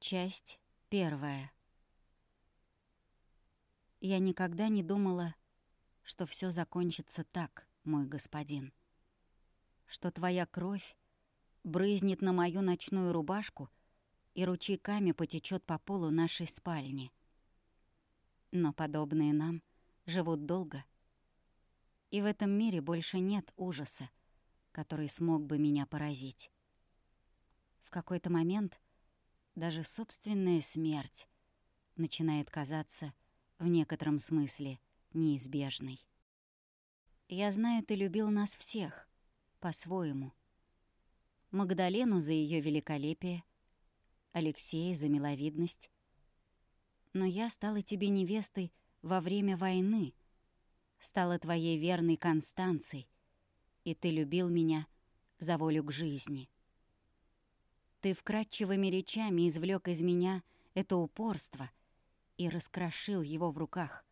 Часть первая. Я никогда не думала, что все закончится так, мой господин. Что твоя кровь брызнет на мою ночную рубашку и ручейками потечет по полу нашей спальни. Но подобные нам живут долго. И в этом мире больше нет ужаса, который смог бы меня поразить. В какой-то момент даже собственная смерть начинает казаться в некотором смысле неизбежной. Я знаю, ты любил нас всех, по-своему. Магдалену за ее великолепие, Алексея за миловидность. Но я стала тебе невестой во время войны, стала твоей верной Констанцией, и ты любил меня за волю к жизни. Ты вкрадчивыми речами извлек из меня это упорство и раскрошил его в руках.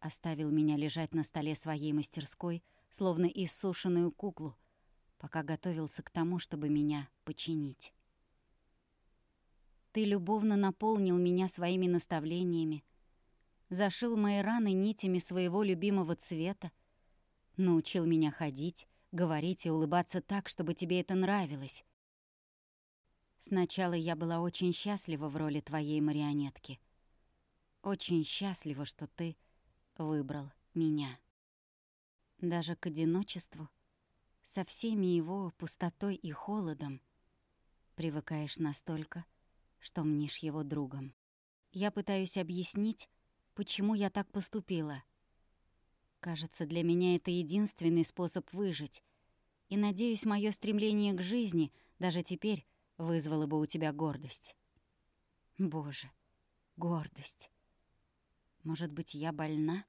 Оставил меня лежать на столе своей мастерской, словно иссушенную куклу, пока готовился к тому, чтобы меня починить. Ты любовно наполнил меня своими наставлениями, зашил мои раны нитями своего любимого цвета, научил меня ходить, говорить и улыбаться так, чтобы тебе это нравилось, Сначала я была очень счастлива в роли твоей марионетки. Очень счастлива, что ты выбрал меня. Даже к одиночеству, со всеми его пустотой и холодом, привыкаешь настолько, что мнишь его другом. Я пытаюсь объяснить, почему я так поступила. Кажется, для меня это единственный способ выжить, и, надеюсь, мое стремление к жизни даже теперь вызвало бы у тебя гордость. Боже, гордость. Может быть, я больна,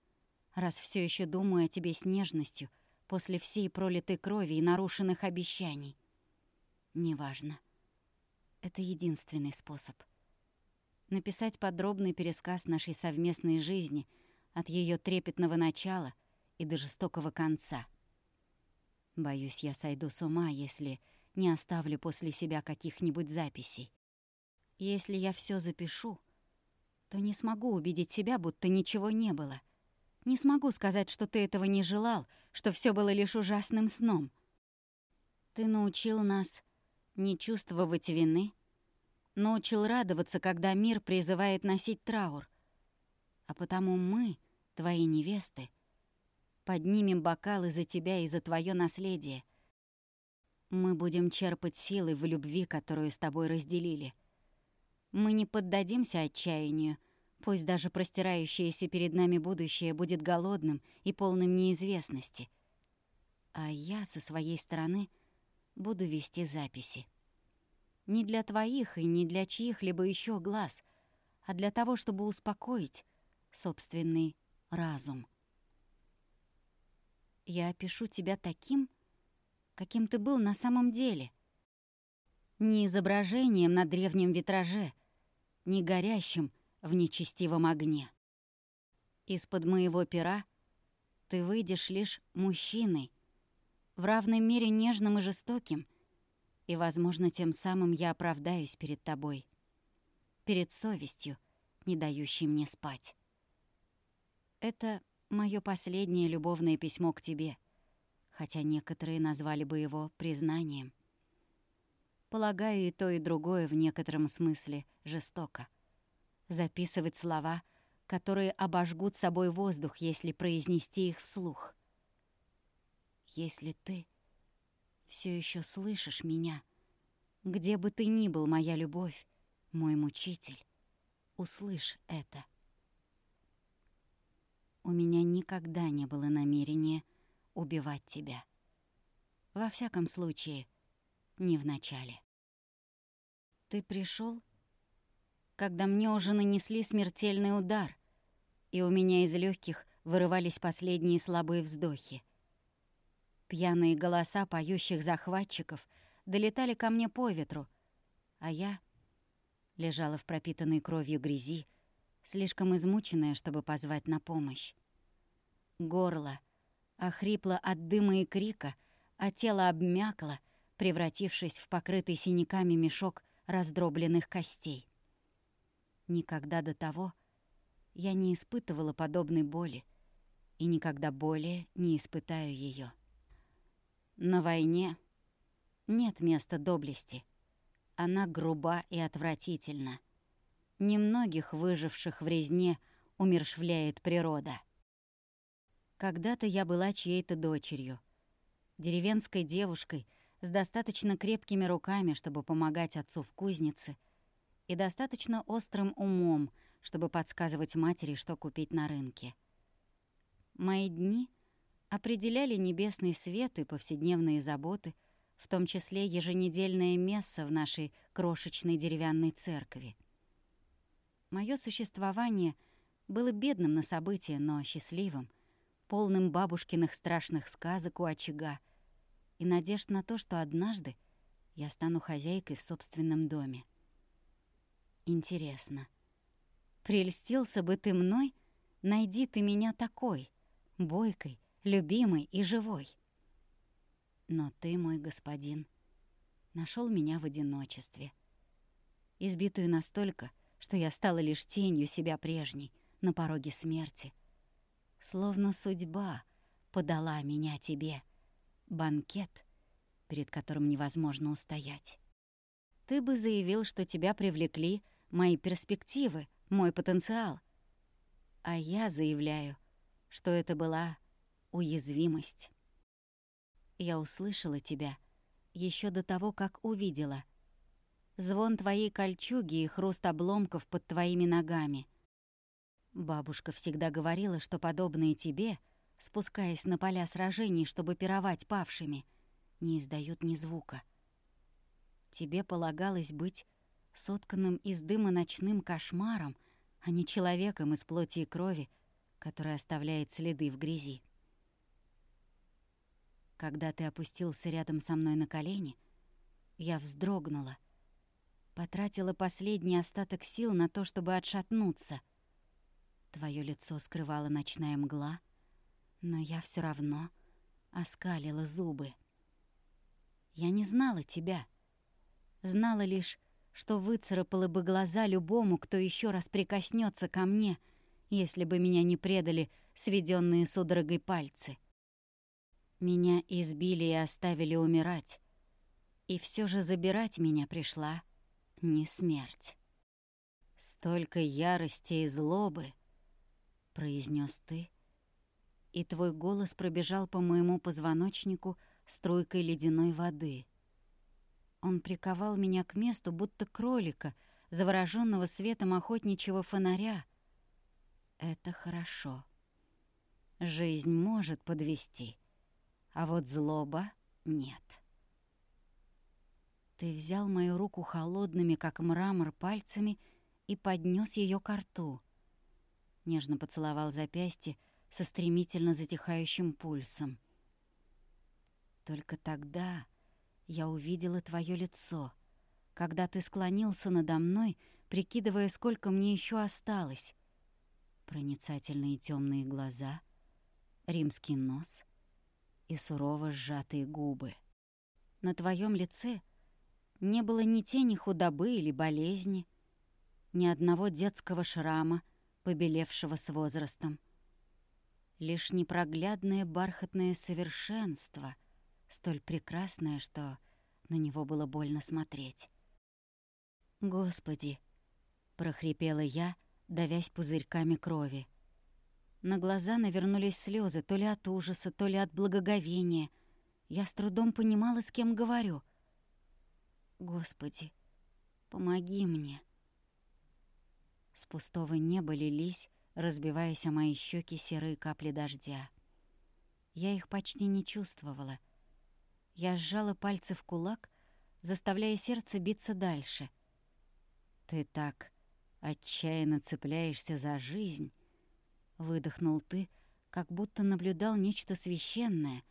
раз все еще думаю о тебе с нежностью после всей пролитой крови и нарушенных обещаний? Неважно. Это единственный способ. Написать подробный пересказ нашей совместной жизни от ее трепетного начала и до жестокого конца. Боюсь, я сойду с ума, если не оставлю после себя каких-нибудь записей. Если я все запишу, то не смогу убедить себя, будто ничего не было. Не смогу сказать, что ты этого не желал, что все было лишь ужасным сном. Ты научил нас не чувствовать вины, научил радоваться, когда мир призывает носить траур. А потому мы, твои невесты, поднимем бокалы за тебя и за твое наследие — мы будем черпать силы в любви, которую с тобой разделили. Мы не поддадимся отчаянию, пусть даже простирающееся перед нами будущее будет голодным и полным неизвестности. А я со своей стороны буду вести записи. Не для твоих и не для чьих-либо еще глаз, а для того, чтобы успокоить собственный разум. Я опишу тебя таким, каким ты был на самом деле. Не изображением на древнем витраже, не горящим в нечестивом огне. Из-под моего пера ты выйдешь лишь мужчиной, в равной мере нежным и жестоким, и, возможно, тем самым я оправдаюсь перед тобой, перед совестью, не дающей мне спать. Это мое последнее любовное письмо к тебе — хотя некоторые назвали бы его признанием. Полагаю, и то, и другое в некотором смысле жестоко. Записывать слова, которые обожгут собой воздух, если произнести их вслух. Если ты все еще слышишь меня, где бы ты ни был, моя любовь, мой мучитель, услышь это. У меня никогда не было намерения убивать тебя. Во всяком случае, не в начале. Ты пришел, когда мне уже нанесли смертельный удар, и у меня из легких вырывались последние слабые вздохи. Пьяные голоса поющих захватчиков долетали ко мне по ветру, а я лежала в пропитанной кровью грязи, слишком измученная, чтобы позвать на помощь. Горло — охрипло от дыма и крика, а тело обмякло, превратившись в покрытый синяками мешок раздробленных костей. Никогда до того я не испытывала подобной боли и никогда более не испытаю ее. На войне нет места доблести. Она груба и отвратительна. Немногих выживших в резне умершвляет природа. Когда-то я была чьей-то дочерью, деревенской девушкой с достаточно крепкими руками, чтобы помогать отцу в кузнице, и достаточно острым умом, чтобы подсказывать матери, что купить на рынке. Мои дни определяли небесный свет и повседневные заботы, в том числе еженедельное месса в нашей крошечной деревянной церкви. Моё существование было бедным на события, но счастливым, полным бабушкиных страшных сказок у очага и надежд на то, что однажды я стану хозяйкой в собственном доме. Интересно, прельстился бы ты мной, найди ты меня такой, бойкой, любимой и живой. Но ты, мой господин, нашел меня в одиночестве, избитую настолько, что я стала лишь тенью себя прежней на пороге смерти. Словно судьба подала меня тебе, банкет, перед которым невозможно устоять. Ты бы заявил, что тебя привлекли мои перспективы, мой потенциал. А я заявляю, что это была уязвимость. Я услышала тебя еще до того, как увидела. Звон твоей кольчуги и хруст обломков под твоими ногами. Бабушка всегда говорила, что подобные тебе, спускаясь на поля сражений, чтобы пировать павшими, не издают ни звука. Тебе полагалось быть сотканным из дыма ночным кошмаром, а не человеком из плоти и крови, который оставляет следы в грязи. Когда ты опустился рядом со мной на колени, я вздрогнула, потратила последний остаток сил на то, чтобы отшатнуться. Твое лицо скрывала ночная мгла, но я все равно оскалила зубы. Я не знала тебя, знала лишь, что выцарапала бы глаза любому, кто еще раз прикоснется ко мне — если бы меня не предали сведенные судорогой пальцы. Меня избили и оставили умирать. И все же забирать меня пришла не смерть. «Столько ярости и злобы», — произнес ты, и твой голос пробежал по моему позвоночнику струйкой ледяной воды. Он приковал меня к месту, будто кролика, завороженного светом охотничьего фонаря, это хорошо. Жизнь может подвести, а вот злоба нет. Ты взял мою руку холодными, как мрамор, пальцами и поднес ее к рту. Нежно поцеловал запястье со стремительно затихающим пульсом. Только тогда я увидела твое лицо, когда ты склонился надо мной, прикидывая, сколько мне еще осталось, проницательные темные глаза, римский нос и сурово сжатые губы. На твоем лице не было ни тени худобы или болезни, ни одного детского шрама, побелевшего с возрастом. Лишь непроглядное бархатное совершенство, столь прекрасное, что на него было больно смотреть. «Господи!» — прохрипела я, давясь пузырьками крови. На глаза навернулись слезы, то ли от ужаса, то ли от благоговения. Я с трудом понимала, с кем говорю. «Господи, помоги мне!» С пустого неба лились, разбиваясь о мои щеки серые капли дождя. Я их почти не чувствовала. Я сжала пальцы в кулак, заставляя сердце биться дальше. «Ты так отчаянно цепляешься за жизнь, выдохнул ты, как будто наблюдал нечто священное,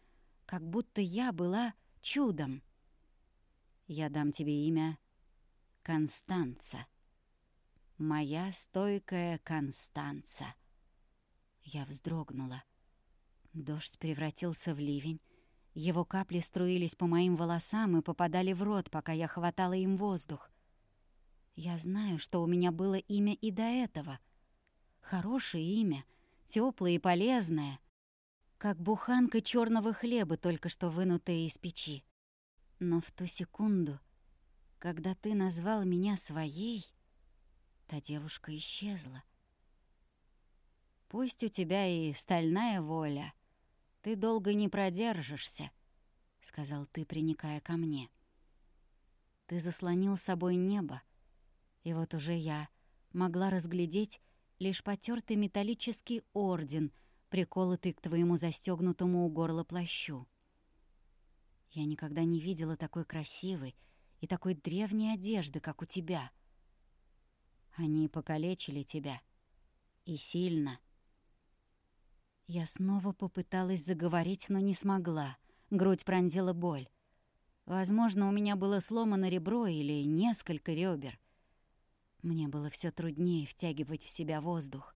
как будто я была чудом. Я дам тебе имя Констанца. Моя стойкая Констанца. Я вздрогнула. Дождь превратился в ливень. Его капли струились по моим волосам и попадали в рот, пока я хватала им воздух. Я знаю, что у меня было имя и до этого. Хорошее имя, теплое и полезное, как буханка черного хлеба, только что вынутая из печи. Но в ту секунду, когда ты назвал меня своей, та девушка исчезла. Пусть у тебя и стальная воля, ты долго не продержишься, — сказал ты, приникая ко мне. Ты заслонил собой небо, и вот уже я могла разглядеть лишь потертый металлический орден, приколотый к твоему застегнутому у горла плащу. Я никогда не видела такой красивой и такой древней одежды, как у тебя. Они покалечили тебя. И сильно. Я снова попыталась заговорить, но не смогла. Грудь пронзила боль. Возможно, у меня было сломано ребро или несколько ребер. Мне было все труднее втягивать в себя воздух.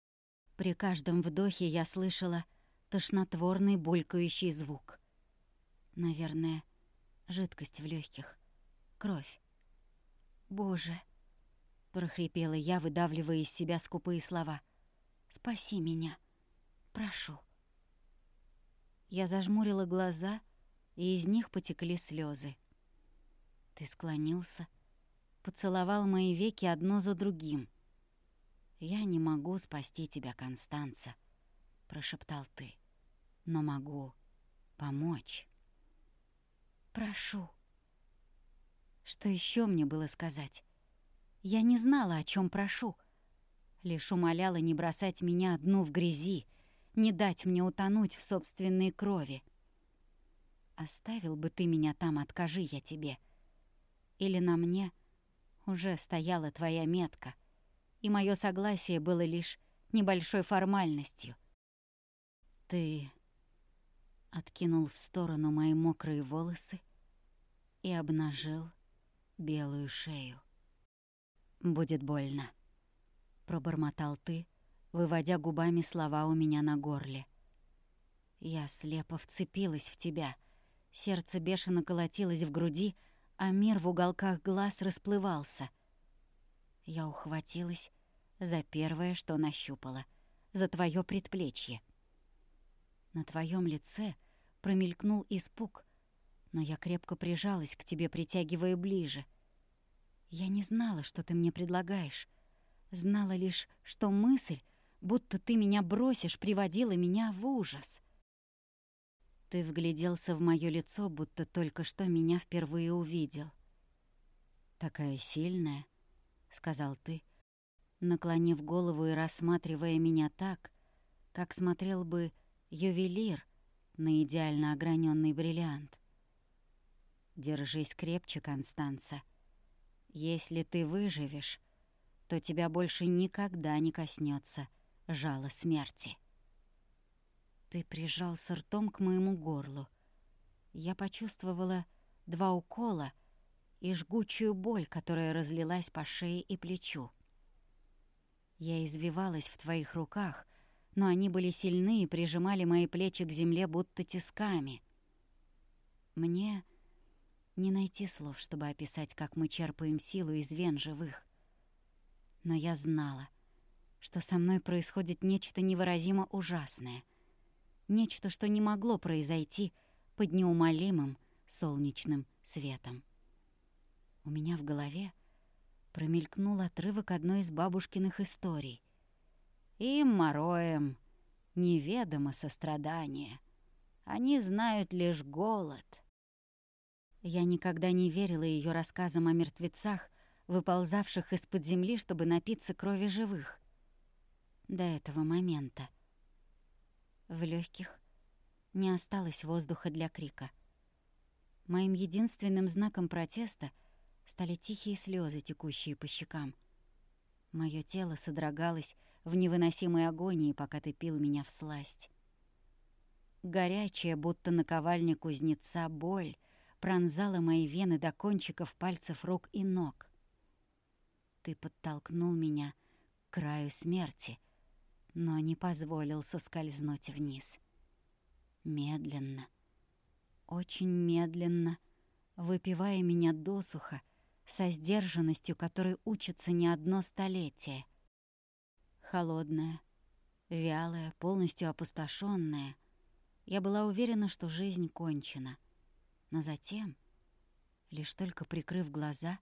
При каждом вдохе я слышала тошнотворный булькающий звук. Наверное, жидкость в легких, кровь. «Боже!» — прохрипела я, выдавливая из себя скупые слова. «Спаси меня! Прошу!» Я зажмурила глаза — и из них потекли слезы. Ты склонился, поцеловал мои веки одно за другим. «Я не могу спасти тебя, Констанца», — прошептал ты, — «но могу помочь». «Прошу». Что еще мне было сказать? Я не знала, о чем прошу. Лишь умоляла не бросать меня одну в грязи, не дать мне утонуть в собственной крови. Оставил бы ты меня там, откажи я тебе. Или на мне уже стояла твоя метка, и мое согласие было лишь небольшой формальностью. Ты откинул в сторону мои мокрые волосы и обнажил белую шею. «Будет больно», — пробормотал ты, выводя губами слова у меня на горле. Я слепо вцепилась в тебя, Сердце бешено колотилось в груди, а мир в уголках глаз расплывался. Я ухватилась за первое, что нащупала, за твое предплечье. На твоем лице промелькнул испуг, но я крепко прижалась к тебе, притягивая ближе. Я не знала, что ты мне предлагаешь. Знала лишь, что мысль, будто ты меня бросишь, приводила меня в ужас. Ты вгляделся в моё лицо, будто только что меня впервые увидел. «Такая сильная», — сказал ты, наклонив голову и рассматривая меня так, как смотрел бы ювелир на идеально ограненный бриллиант. «Держись крепче, Констанца. Если ты выживешь, то тебя больше никогда не коснется жало смерти». Ты прижался ртом к моему горлу. Я почувствовала два укола и жгучую боль, которая разлилась по шее и плечу. Я извивалась в твоих руках, но они были сильны и прижимали мои плечи к земле будто тисками. Мне не найти слов, чтобы описать, как мы черпаем силу из вен живых. Но я знала, что со мной происходит нечто невыразимо ужасное — Нечто, что не могло произойти под неумолимым солнечным светом. У меня в голове промелькнул отрывок одной из бабушкиных историй. «Им, мороем, неведомо сострадание. Они знают лишь голод». Я никогда не верила ее рассказам о мертвецах, выползавших из-под земли, чтобы напиться крови живых. До этого момента. В легких не осталось воздуха для крика. Моим единственным знаком протеста стали тихие слезы, текущие по щекам. Мое тело содрогалось в невыносимой агонии, пока ты пил меня в сласть. Горячая, будто наковальня кузнеца, боль пронзала мои вены до кончиков пальцев рук и ног. Ты подтолкнул меня к краю смерти, но не позволил соскользнуть вниз. Медленно, очень медленно, выпивая меня досуха, со сдержанностью, которой учится не одно столетие. Холодная, вялая, полностью опустошенная. Я была уверена, что жизнь кончена. Но затем, лишь только прикрыв глаза,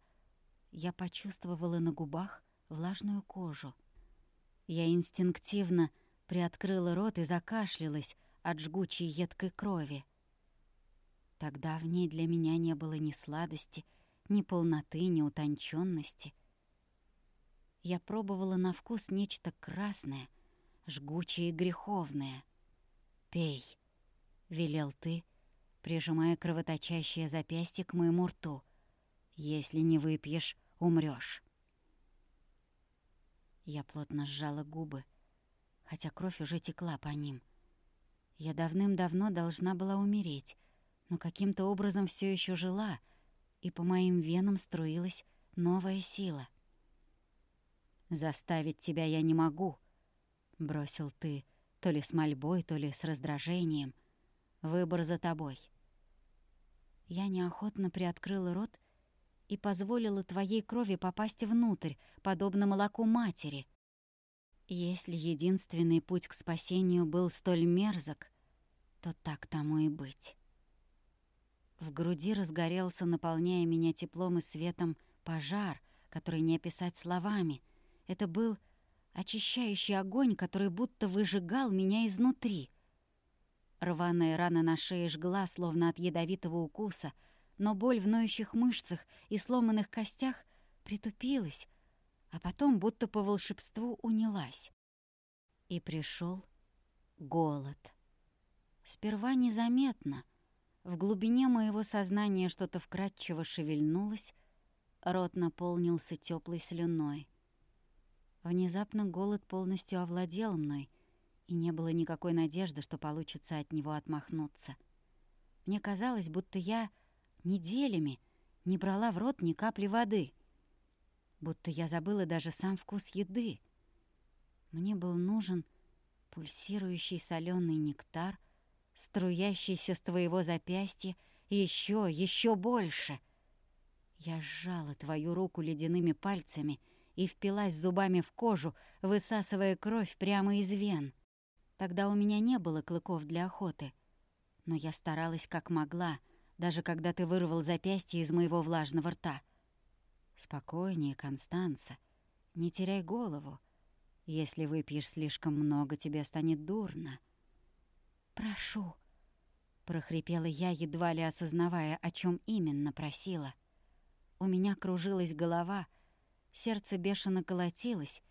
я почувствовала на губах влажную кожу. Я инстинктивно приоткрыла рот и закашлялась от жгучей едкой крови. Тогда в ней для меня не было ни сладости, ни полноты, ни утонченности. Я пробовала на вкус нечто красное, жгучее и греховное. «Пей», — велел ты, прижимая кровоточащее запястье к моему рту. «Если не выпьешь, умрёшь». Я плотно сжала губы, хотя кровь уже текла по ним. Я давным-давно должна была умереть, но каким-то образом все еще жила, и по моим венам струилась новая сила. «Заставить тебя я не могу», — бросил ты, то ли с мольбой, то ли с раздражением. «Выбор за тобой». Я неохотно приоткрыла рот и позволила твоей крови попасть внутрь, подобно молоку матери. Если единственный путь к спасению был столь мерзок, то так тому и быть. В груди разгорелся, наполняя меня теплом и светом, пожар, который не описать словами. Это был очищающий огонь, который будто выжигал меня изнутри. Рваная рана на шее жгла, словно от ядовитого укуса, но боль в ноющих мышцах и сломанных костях притупилась, а потом будто по волшебству унялась. И пришел голод. Сперва незаметно. В глубине моего сознания что-то вкрадчиво шевельнулось, рот наполнился теплой слюной. Внезапно голод полностью овладел мной, и не было никакой надежды, что получится от него отмахнуться. Мне казалось, будто я неделями не брала в рот ни капли воды, будто я забыла даже сам вкус еды. Мне был нужен пульсирующий соленый нектар — струящийся с твоего запястья, еще, еще больше. Я сжала твою руку ледяными пальцами и впилась зубами в кожу, высасывая кровь прямо из вен. Тогда у меня не было клыков для охоты, но я старалась как могла, даже когда ты вырвал запястье из моего влажного рта. Спокойнее, Констанца, не теряй голову. Если выпьешь слишком много, тебе станет дурно. «Прошу», — прохрипела я, едва ли осознавая, о чем именно просила. У меня кружилась голова, сердце бешено колотилось.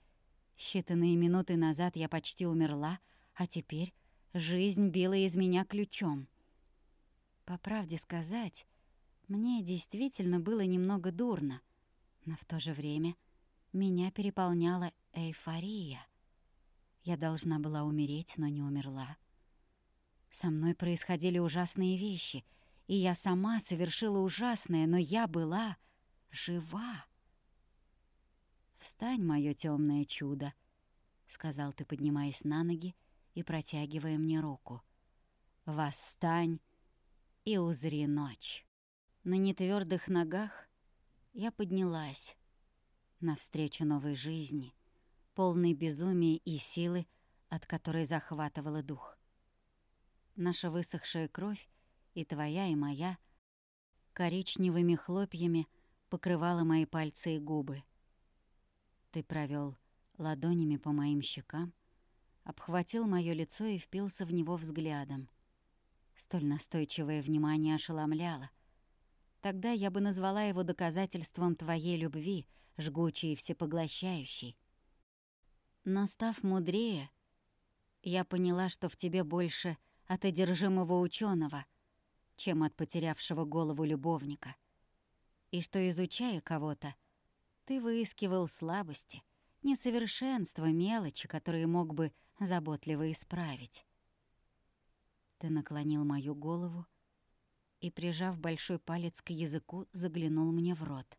Считанные минуты назад я почти умерла, а теперь жизнь била из меня ключом. По правде сказать, мне действительно было немного дурно, но в то же время меня переполняла эйфория. Я должна была умереть, но не умерла. Со мной происходили ужасные вещи, и я сама совершила ужасное, но я была жива. «Встань, моё тёмное чудо», — сказал ты, поднимаясь на ноги и протягивая мне руку. «Восстань и узри ночь». На нетвёрдых ногах я поднялась навстречу новой жизни, полной безумия и силы, от которой захватывала дух. Наша высохшая кровь, и твоя, и моя, коричневыми хлопьями покрывала мои пальцы и губы. Ты провел ладонями по моим щекам, обхватил моё лицо и впился в него взглядом. Столь настойчивое внимание ошеломляло. Тогда я бы назвала его доказательством твоей любви, жгучей и всепоглощающей. Но став мудрее, я поняла, что в тебе больше — от одержимого ученого, чем от потерявшего голову любовника. И что, изучая кого-то, ты выискивал слабости, несовершенства, мелочи, которые мог бы заботливо исправить. Ты наклонил мою голову и, прижав большой палец к языку, заглянул мне в рот.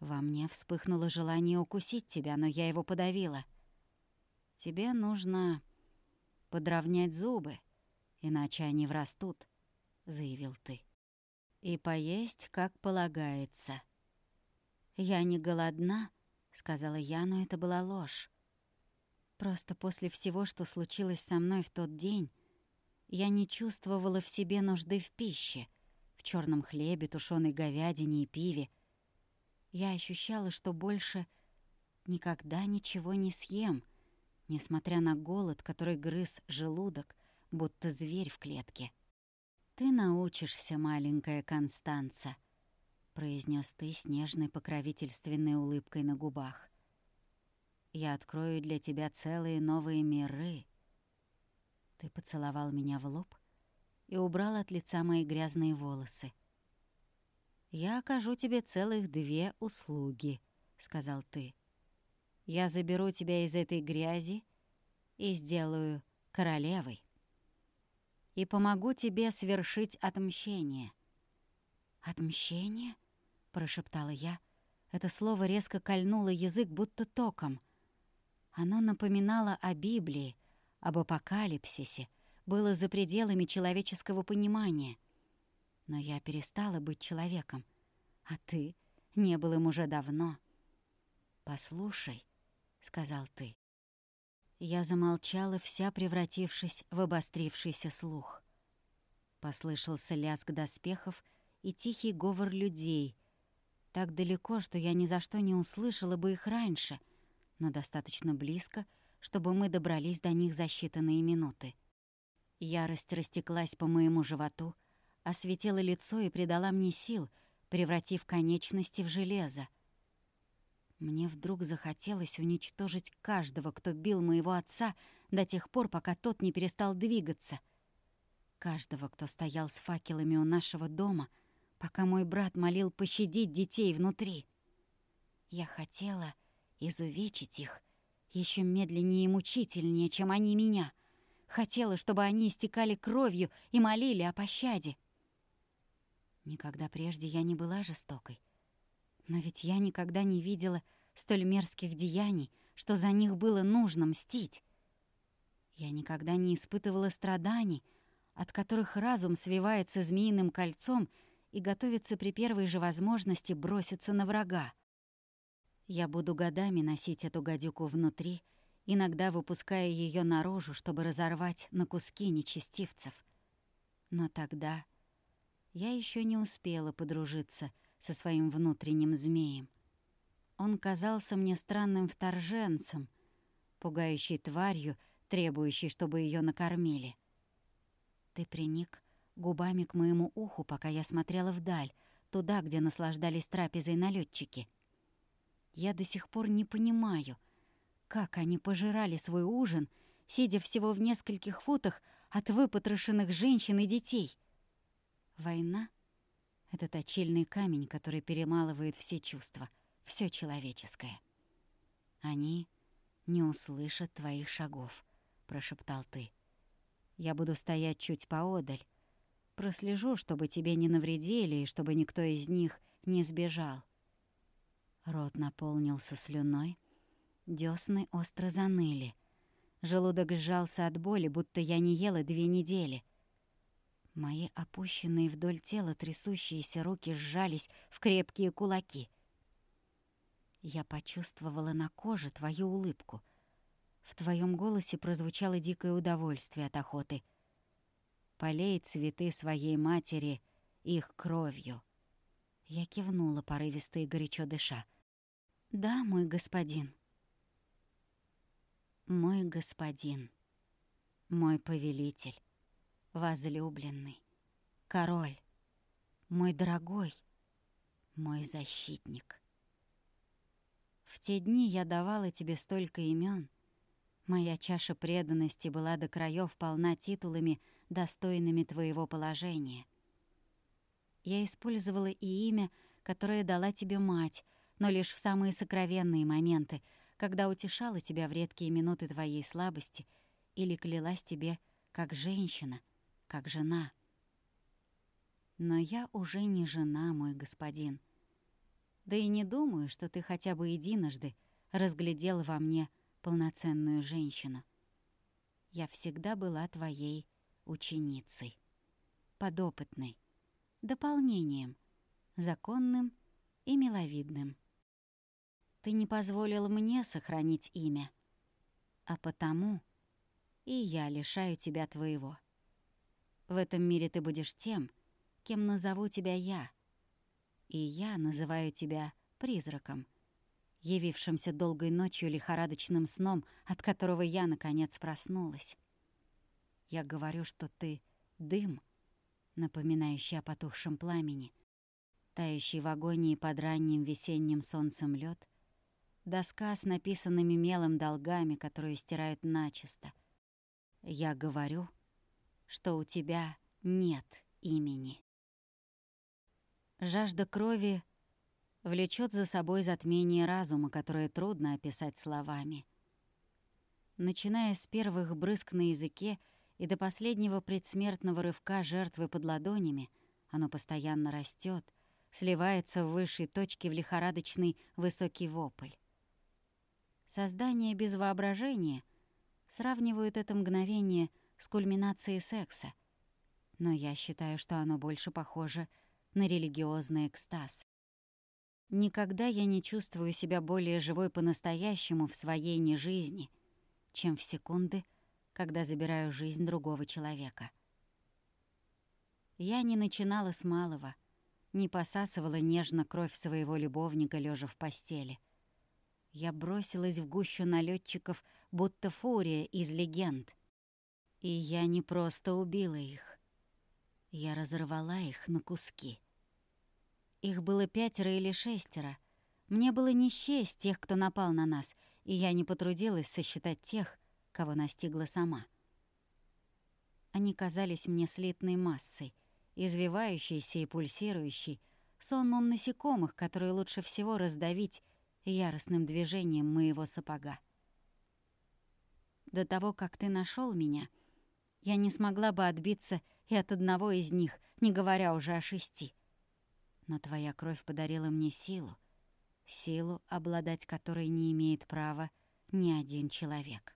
Во мне вспыхнуло желание укусить тебя, но я его подавила. Тебе нужно подровнять зубы, иначе они врастут», — заявил ты. «И поесть, как полагается. «Я не голодна», — сказала я, но это была ложь. Просто после всего, что случилось со мной в тот день, я не чувствовала в себе нужды в пище, в черном хлебе, тушеной говядине и пиве. Я ощущала, что больше никогда ничего не съем, несмотря на голод, который грыз желудок, будто зверь в клетке. «Ты научишься, маленькая Констанца», — произнес ты с нежной покровительственной улыбкой на губах. «Я открою для тебя целые новые миры». Ты поцеловал меня в лоб и убрал от лица мои грязные волосы. «Я окажу тебе целых две услуги», — сказал ты. «Я заберу тебя из этой грязи и сделаю королевой» и помогу тебе свершить отмщение». «Отмщение?» — прошептала я. Это слово резко кольнуло язык, будто током. Оно напоминало о Библии, об апокалипсисе, было за пределами человеческого понимания. Но я перестала быть человеком, а ты не был им уже давно. «Послушай», — сказал ты, я замолчала, вся превратившись в обострившийся слух. Послышался лязг доспехов и тихий говор людей. Так далеко, что я ни за что не услышала бы их раньше, но достаточно близко, чтобы мы добрались до них за считанные минуты. Ярость растеклась по моему животу, осветила лицо и придала мне сил, превратив конечности в железо — мне вдруг захотелось уничтожить каждого, кто бил моего отца до тех пор, пока тот не перестал двигаться. Каждого, кто стоял с факелами у нашего дома, пока мой брат молил пощадить детей внутри. Я хотела изувечить их еще медленнее и мучительнее, чем они меня. Хотела, чтобы они истекали кровью и молили о пощаде. Никогда прежде я не была жестокой. Но ведь я никогда не видела столь мерзких деяний, что за них было нужно мстить. Я никогда не испытывала страданий, от которых разум свивается змеиным кольцом и готовится при первой же возможности броситься на врага. Я буду годами носить эту гадюку внутри, иногда выпуская ее наружу, чтобы разорвать на куски нечестивцев. Но тогда я еще не успела подружиться со своим внутренним змеем. Он казался мне странным вторженцем, пугающей тварью, требующей, чтобы ее накормили. Ты приник губами к моему уху, пока я смотрела вдаль, туда, где наслаждались трапезой налетчики. Я до сих пор не понимаю, как они пожирали свой ужин, сидя всего в нескольких футах от выпотрошенных женщин и детей. Война — это точильный камень, который перемалывает все чувства, все человеческое. Они не услышат твоих шагов, прошептал ты. Я буду стоять чуть поодаль, прослежу, чтобы тебе не навредили и чтобы никто из них не сбежал. Рот наполнился слюной, десны остро заныли. Желудок сжался от боли, будто я не ела две недели. Мои опущенные вдоль тела трясущиеся руки сжались в крепкие кулаки. Я почувствовала на коже твою улыбку. В твоем голосе прозвучало дикое удовольствие от охоты. «Полей цветы своей матери их кровью». Я кивнула, порывисто и горячо дыша. «Да, мой господин». «Мой господин, мой повелитель» возлюбленный, король, мой дорогой, мой защитник. В те дни я давала тебе столько имен. Моя чаша преданности была до краев полна титулами, достойными твоего положения. Я использовала и имя, которое дала тебе мать, но лишь в самые сокровенные моменты, когда утешала тебя в редкие минуты твоей слабости или клялась тебе как женщина — как жена. Но я уже не жена, мой господин. Да и не думаю, что ты хотя бы единожды разглядел во мне полноценную женщину. Я всегда была твоей ученицей, подопытной, дополнением, законным и миловидным. Ты не позволил мне сохранить имя, а потому и я лишаю тебя твоего. В этом мире ты будешь тем, кем назову тебя я, и я называю тебя призраком, явившимся долгой ночью лихорадочным сном, от которого я, наконец, проснулась. Я говорю, что ты — дым, напоминающий о потухшем пламени, тающий в агонии под ранним весенним солнцем лед, доска с написанными мелом долгами, которые стирают начисто. Я говорю, что у тебя нет имени. Жажда крови влечет за собой затмение разума, которое трудно описать словами. Начиная с первых брызг на языке и до последнего предсмертного рывка жертвы под ладонями, оно постоянно растет, сливается в высшей точке в лихорадочный высокий вопль. Создание без воображения сравнивают это мгновение с кульминацией секса, но я считаю, что оно больше похоже на религиозный экстаз. Никогда я не чувствую себя более живой по-настоящему в своей нежизни, чем в секунды, когда забираю жизнь другого человека. Я не начинала с малого, не посасывала нежно кровь своего любовника, лежа в постели. Я бросилась в гущу налетчиков, будто фурия из легенд. И я не просто убила их. Я разорвала их на куски. Их было пятеро или шестеро. Мне было не счесть тех, кто напал на нас, и я не потрудилась сосчитать тех, кого настигла сама. Они казались мне слитной массой, извивающейся и пульсирующей, сонмом насекомых, которые лучше всего раздавить яростным движением моего сапога. До того, как ты нашел меня, я не смогла бы отбиться и от одного из них, не говоря уже о шести но твоя кровь подарила мне силу, силу, обладать которой не имеет права ни один человек.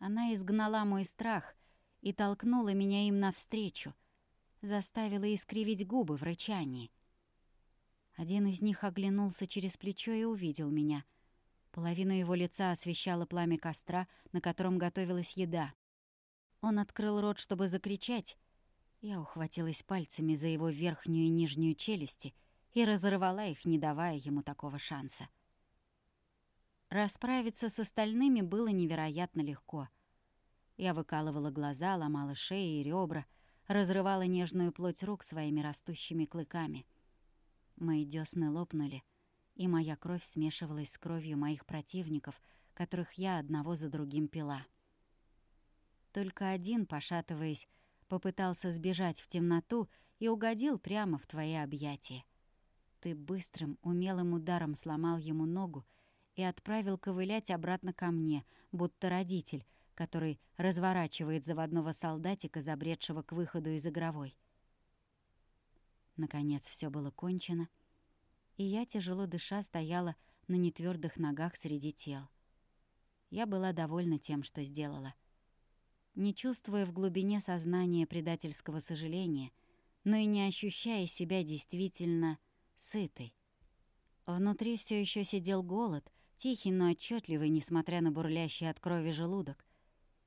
Она изгнала мой страх и толкнула меня им навстречу, заставила искривить губы в рычании. Один из них оглянулся через плечо и увидел меня. Половину его лица освещало пламя костра, на котором готовилась еда. Он открыл рот, чтобы закричать, я ухватилась пальцами за его верхнюю и нижнюю челюсти и разорвала их, не давая ему такого шанса. Расправиться с остальными было невероятно легко. Я выкалывала глаза, ломала шеи и ребра, разрывала нежную плоть рук своими растущими клыками. Мои десны лопнули, и моя кровь смешивалась с кровью моих противников, которых я одного за другим пила. Только один, пошатываясь, попытался сбежать в темноту и угодил прямо в твои объятия. Ты быстрым, умелым ударом сломал ему ногу и отправил ковылять обратно ко мне, будто родитель, который разворачивает заводного солдатика, забредшего к выходу из игровой. Наконец все было кончено, и я, тяжело дыша, стояла на нетвёрдых ногах среди тел. Я была довольна тем, что сделала не чувствуя в глубине сознания предательского сожаления, но и не ощущая себя действительно сытой. Внутри все еще сидел голод, тихий, но отчетливый, несмотря на бурлящий от крови желудок.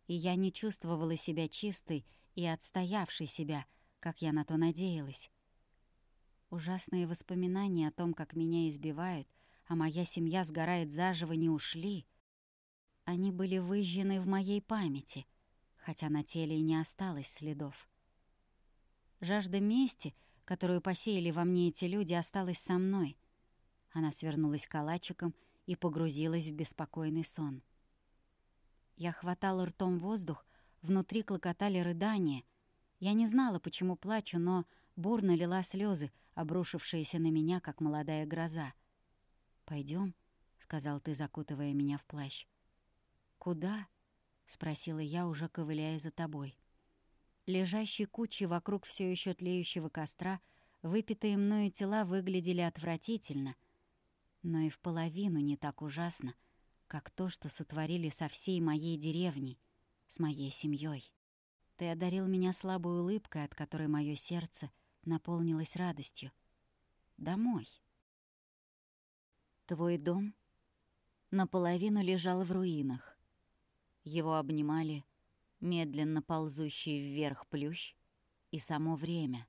И я не чувствовала себя чистой и отстоявшей себя, как я на то надеялась. Ужасные воспоминания о том, как меня избивают, а моя семья сгорает заживо, не ушли. Они были выжжены в моей памяти — хотя на теле и не осталось следов. Жажда мести, которую посеяли во мне эти люди, осталась со мной. Она свернулась калачиком и погрузилась в беспокойный сон. Я хватала ртом воздух, внутри клокотали рыдания. Я не знала, почему плачу, но бурно лила слезы, обрушившиеся на меня, как молодая гроза. Пойдем, сказал ты, закутывая меня в плащ. «Куда?» — спросила я, уже ковыляя за тобой. Лежащие кучи вокруг все еще тлеющего костра, выпитые мною тела выглядели отвратительно, но и в половину не так ужасно, как то, что сотворили со всей моей деревней, с моей семьей. Ты одарил меня слабой улыбкой, от которой мое сердце наполнилось радостью. Домой. Твой дом наполовину лежал в руинах. Его обнимали медленно ползущий вверх плющ и само время.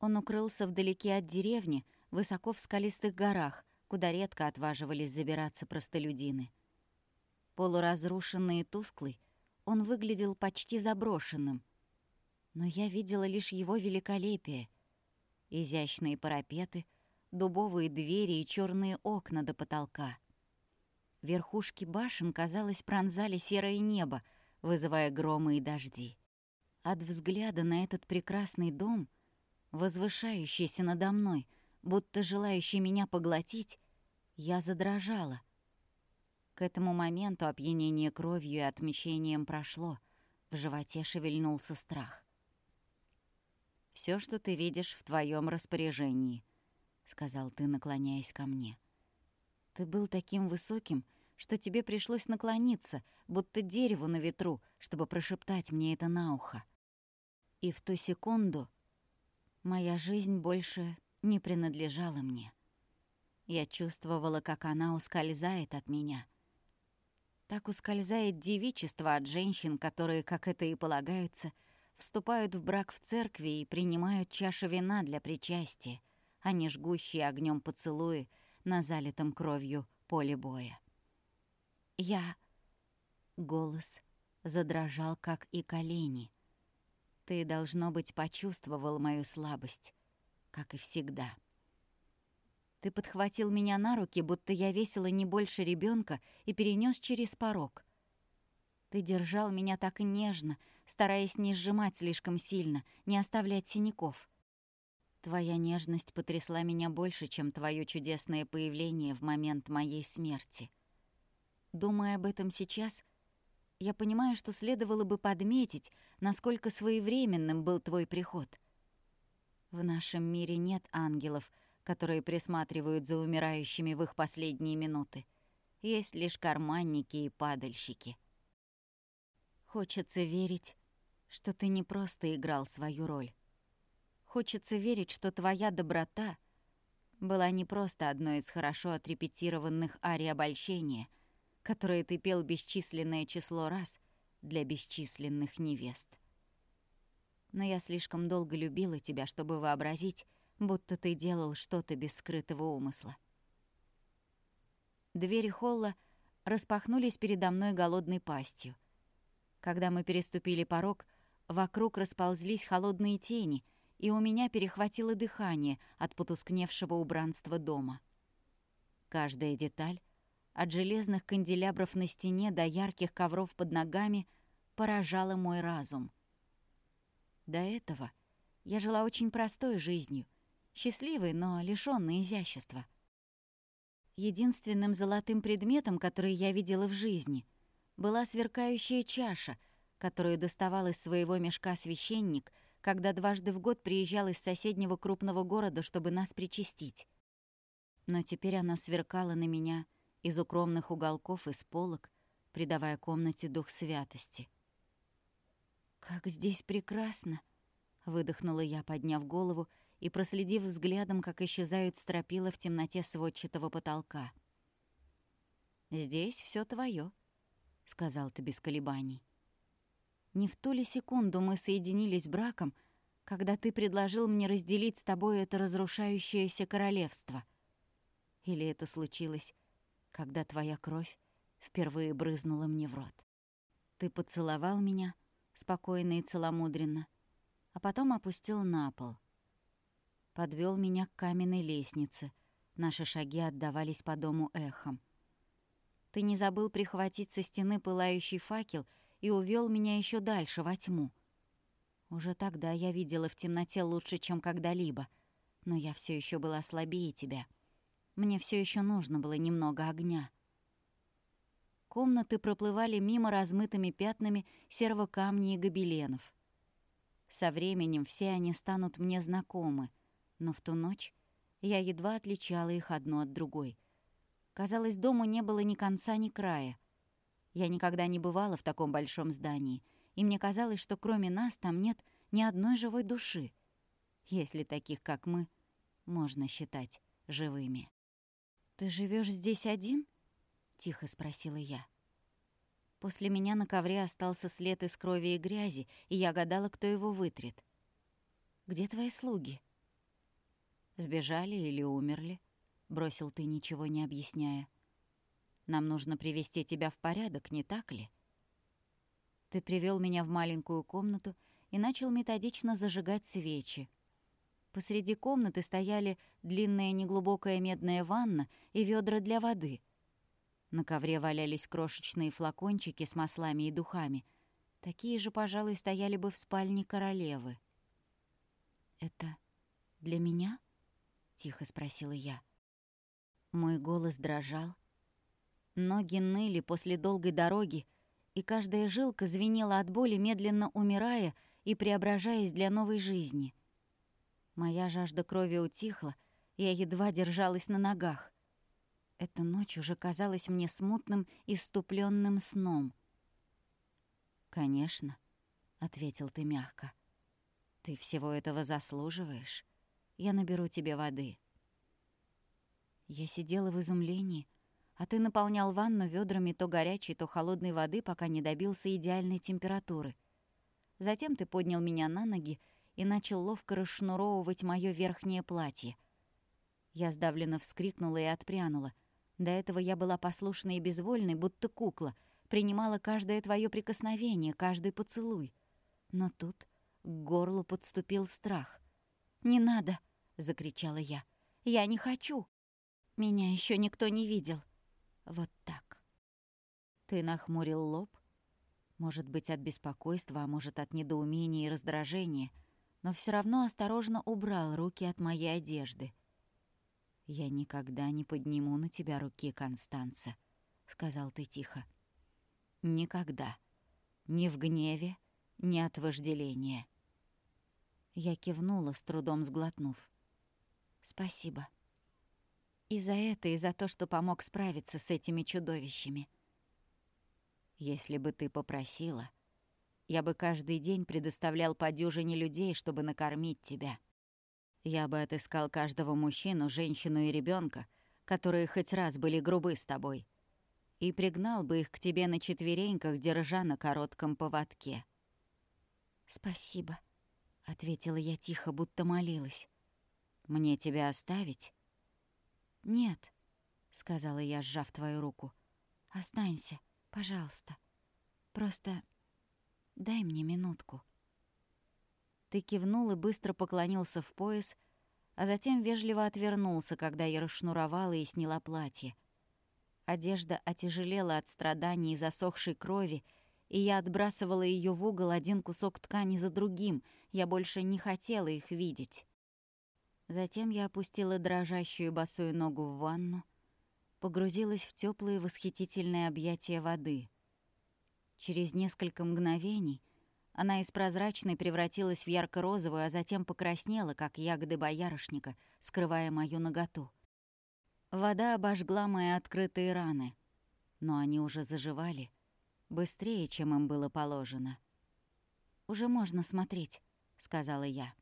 Он укрылся вдалеке от деревни, высоко в скалистых горах, куда редко отваживались забираться простолюдины. Полуразрушенный и тусклый, он выглядел почти заброшенным. Но я видела лишь его великолепие. Изящные парапеты, дубовые двери и черные окна до потолка. Верхушки башен, казалось, пронзали серое небо, вызывая громы и дожди. От взгляда на этот прекрасный дом, возвышающийся надо мной, будто желающий меня поглотить, я задрожала. К этому моменту опьянение кровью и отмечением прошло. В животе шевельнулся страх. Все, что ты видишь в твоем распоряжении», — сказал ты, наклоняясь ко мне. «Ты был таким высоким, что тебе пришлось наклониться, будто дереву на ветру, чтобы прошептать мне это на ухо. И в ту секунду моя жизнь больше не принадлежала мне. Я чувствовала, как она ускользает от меня. Так ускользает девичество от женщин, которые, как это и полагается, вступают в брак в церкви и принимают чашу вина для причастия, а не жгущие огнем поцелуи на залитом кровью поле боя. Я... Голос задрожал, как и колени. Ты, должно быть, почувствовал мою слабость, как и всегда. Ты подхватил меня на руки, будто я весила не больше ребенка и перенес через порог. Ты держал меня так нежно, стараясь не сжимать слишком сильно, не оставлять синяков. Твоя нежность потрясла меня больше, чем твое чудесное появление в момент моей смерти. Думая об этом сейчас, я понимаю, что следовало бы подметить, насколько своевременным был твой приход. В нашем мире нет ангелов, которые присматривают за умирающими в их последние минуты. Есть лишь карманники и падальщики. Хочется верить, что ты не просто играл свою роль. Хочется верить, что твоя доброта была не просто одной из хорошо отрепетированных арий обольщения, которые ты пел бесчисленное число раз для бесчисленных невест. Но я слишком долго любила тебя, чтобы вообразить, будто ты делал что-то без скрытого умысла. Двери холла распахнулись передо мной голодной пастью. Когда мы переступили порог, вокруг расползлись холодные тени, и у меня перехватило дыхание от потускневшего убранства дома. Каждая деталь от железных канделябров на стене до ярких ковров под ногами поражало мой разум. До этого я жила очень простой жизнью, счастливой, но лишённой изящества. Единственным золотым предметом, который я видела в жизни, была сверкающая чаша, которую доставал из своего мешка священник, когда дважды в год приезжал из соседнего крупного города, чтобы нас причастить. Но теперь она сверкала на меня — из укромных уголков и с полок, придавая комнате дух святости. «Как здесь прекрасно!» — выдохнула я, подняв голову и проследив взглядом, как исчезают стропила в темноте сводчатого потолка. «Здесь все твое, сказал ты без колебаний. Не в ту ли секунду мы соединились браком, когда ты предложил мне разделить с тобой это разрушающееся королевство? Или это случилось когда твоя кровь впервые брызнула мне в рот. Ты поцеловал меня, спокойно и целомудренно, а потом опустил на пол. Подвел меня к каменной лестнице. Наши шаги отдавались по дому эхом. Ты не забыл прихватить со стены пылающий факел и увел меня еще дальше, во тьму. Уже тогда я видела в темноте лучше, чем когда-либо, но я все еще была слабее тебя — мне все еще нужно было немного огня. Комнаты проплывали мимо размытыми пятнами серого камня и гобеленов. Со временем все они станут мне знакомы, но в ту ночь я едва отличала их одну от другой. Казалось, дому не было ни конца, ни края. Я никогда не бывала в таком большом здании, и мне казалось, что кроме нас там нет ни одной живой души, если таких, как мы, можно считать живыми. «Ты живешь здесь один?» — тихо спросила я. После меня на ковре остался след из крови и грязи, и я гадала, кто его вытрет. «Где твои слуги?» «Сбежали или умерли?» — бросил ты, ничего не объясняя. «Нам нужно привести тебя в порядок, не так ли?» Ты привел меня в маленькую комнату и начал методично зажигать свечи. Посреди комнаты стояли длинная неглубокая медная ванна и ведра для воды. На ковре валялись крошечные флакончики с маслами и духами. Такие же, пожалуй, стояли бы в спальне королевы. «Это для меня?» — тихо спросила я. Мой голос дрожал. Ноги ныли после долгой дороги, и каждая жилка звенела от боли, медленно умирая и преображаясь для новой жизни. Моя жажда крови утихла, я едва держалась на ногах. Эта ночь уже казалась мне смутным, иступленным сном. «Конечно», — ответил ты мягко. «Ты всего этого заслуживаешь. Я наберу тебе воды». Я сидела в изумлении, а ты наполнял ванну ведрами то горячей, то холодной воды, пока не добился идеальной температуры. Затем ты поднял меня на ноги и начал ловко расшнуровывать моё верхнее платье. Я сдавленно вскрикнула и отпрянула. До этого я была послушной и безвольной, будто кукла, принимала каждое твое прикосновение, каждый поцелуй. Но тут к горлу подступил страх. «Не надо!» — закричала я. «Я не хочу!» Меня еще никто не видел. Вот так. Ты нахмурил лоб? Может быть, от беспокойства, а может, от недоумения и раздражения, но все равно осторожно убрал руки от моей одежды. «Я никогда не подниму на тебя руки, Констанца», — сказал ты тихо. «Никогда. Ни в гневе, ни от вожделения». Я кивнула, с трудом сглотнув. «Спасибо». И за это, и за то, что помог справиться с этими чудовищами. Если бы ты попросила, я бы каждый день предоставлял по дюжине людей, чтобы накормить тебя. Я бы отыскал каждого мужчину, женщину и ребенка, которые хоть раз были грубы с тобой, и пригнал бы их к тебе на четвереньках, держа на коротком поводке. «Спасибо», — ответила я тихо, будто молилась. «Мне тебя оставить?» «Нет», — сказала я, сжав твою руку. «Останься, пожалуйста. Просто дай мне минутку». Ты кивнул и быстро поклонился в пояс, а затем вежливо отвернулся, когда я расшнуровала и сняла платье. Одежда отяжелела от страданий и засохшей крови, и я отбрасывала ее в угол один кусок ткани за другим. Я больше не хотела их видеть. Затем я опустила дрожащую босую ногу в ванну, погрузилась в теплые восхитительные объятия воды. Через несколько мгновений она из прозрачной превратилась в ярко-розовую, а затем покраснела, как ягоды боярышника, скрывая мою наготу. Вода обожгла мои открытые раны, но они уже заживали, быстрее, чем им было положено. «Уже можно смотреть», — сказала я.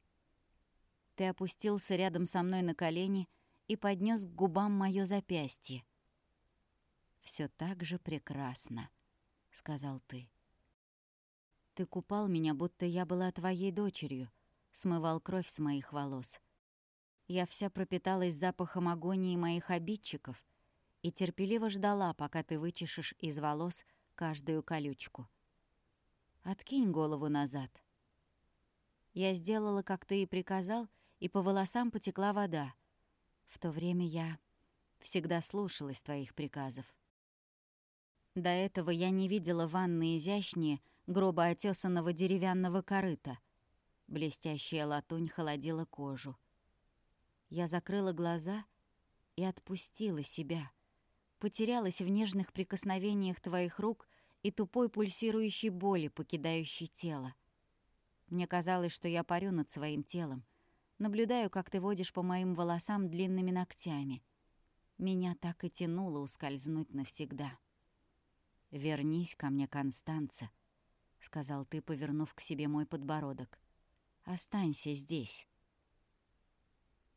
Ты опустился рядом со мной на колени и поднес к губам моё запястье. Все так же прекрасно», — сказал ты. Ты купал меня, будто я была твоей дочерью, смывал кровь с моих волос. Я вся пропиталась запахом агонии моих обидчиков и терпеливо ждала, пока ты вычешешь из волос каждую колючку. Откинь голову назад. Я сделала, как ты и приказал, — и по волосам потекла вода. В то время я всегда слушалась твоих приказов. До этого я не видела ванны изящнее грубо отесанного деревянного корыта. Блестящая латунь холодила кожу. Я закрыла глаза и отпустила себя. Потерялась в нежных прикосновениях твоих рук и тупой пульсирующей боли, покидающей тело. Мне казалось, что я парю над своим телом, Наблюдаю, как ты водишь по моим волосам длинными ногтями. Меня так и тянуло ускользнуть навсегда. «Вернись ко мне, Констанца», — сказал ты, повернув к себе мой подбородок. «Останься здесь».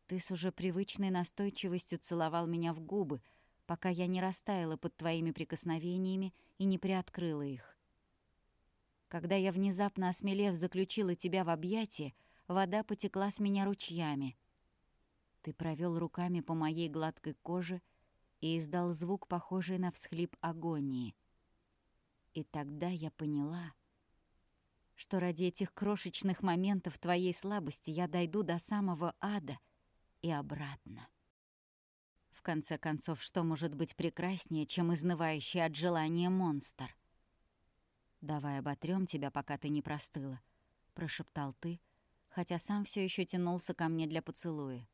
Ты с уже привычной настойчивостью целовал меня в губы, пока я не растаяла под твоими прикосновениями и не приоткрыла их. Когда я внезапно осмелев заключила тебя в объятия, вода потекла с меня ручьями. Ты провел руками по моей гладкой коже и издал звук, похожий на всхлип агонии. И тогда я поняла, что ради этих крошечных моментов твоей слабости я дойду до самого ада и обратно. В конце концов, что может быть прекраснее, чем изнывающий от желания монстр? «Давай оботрём тебя, пока ты не простыла», — прошептал ты, хотя сам все еще тянулся ко мне для поцелуя.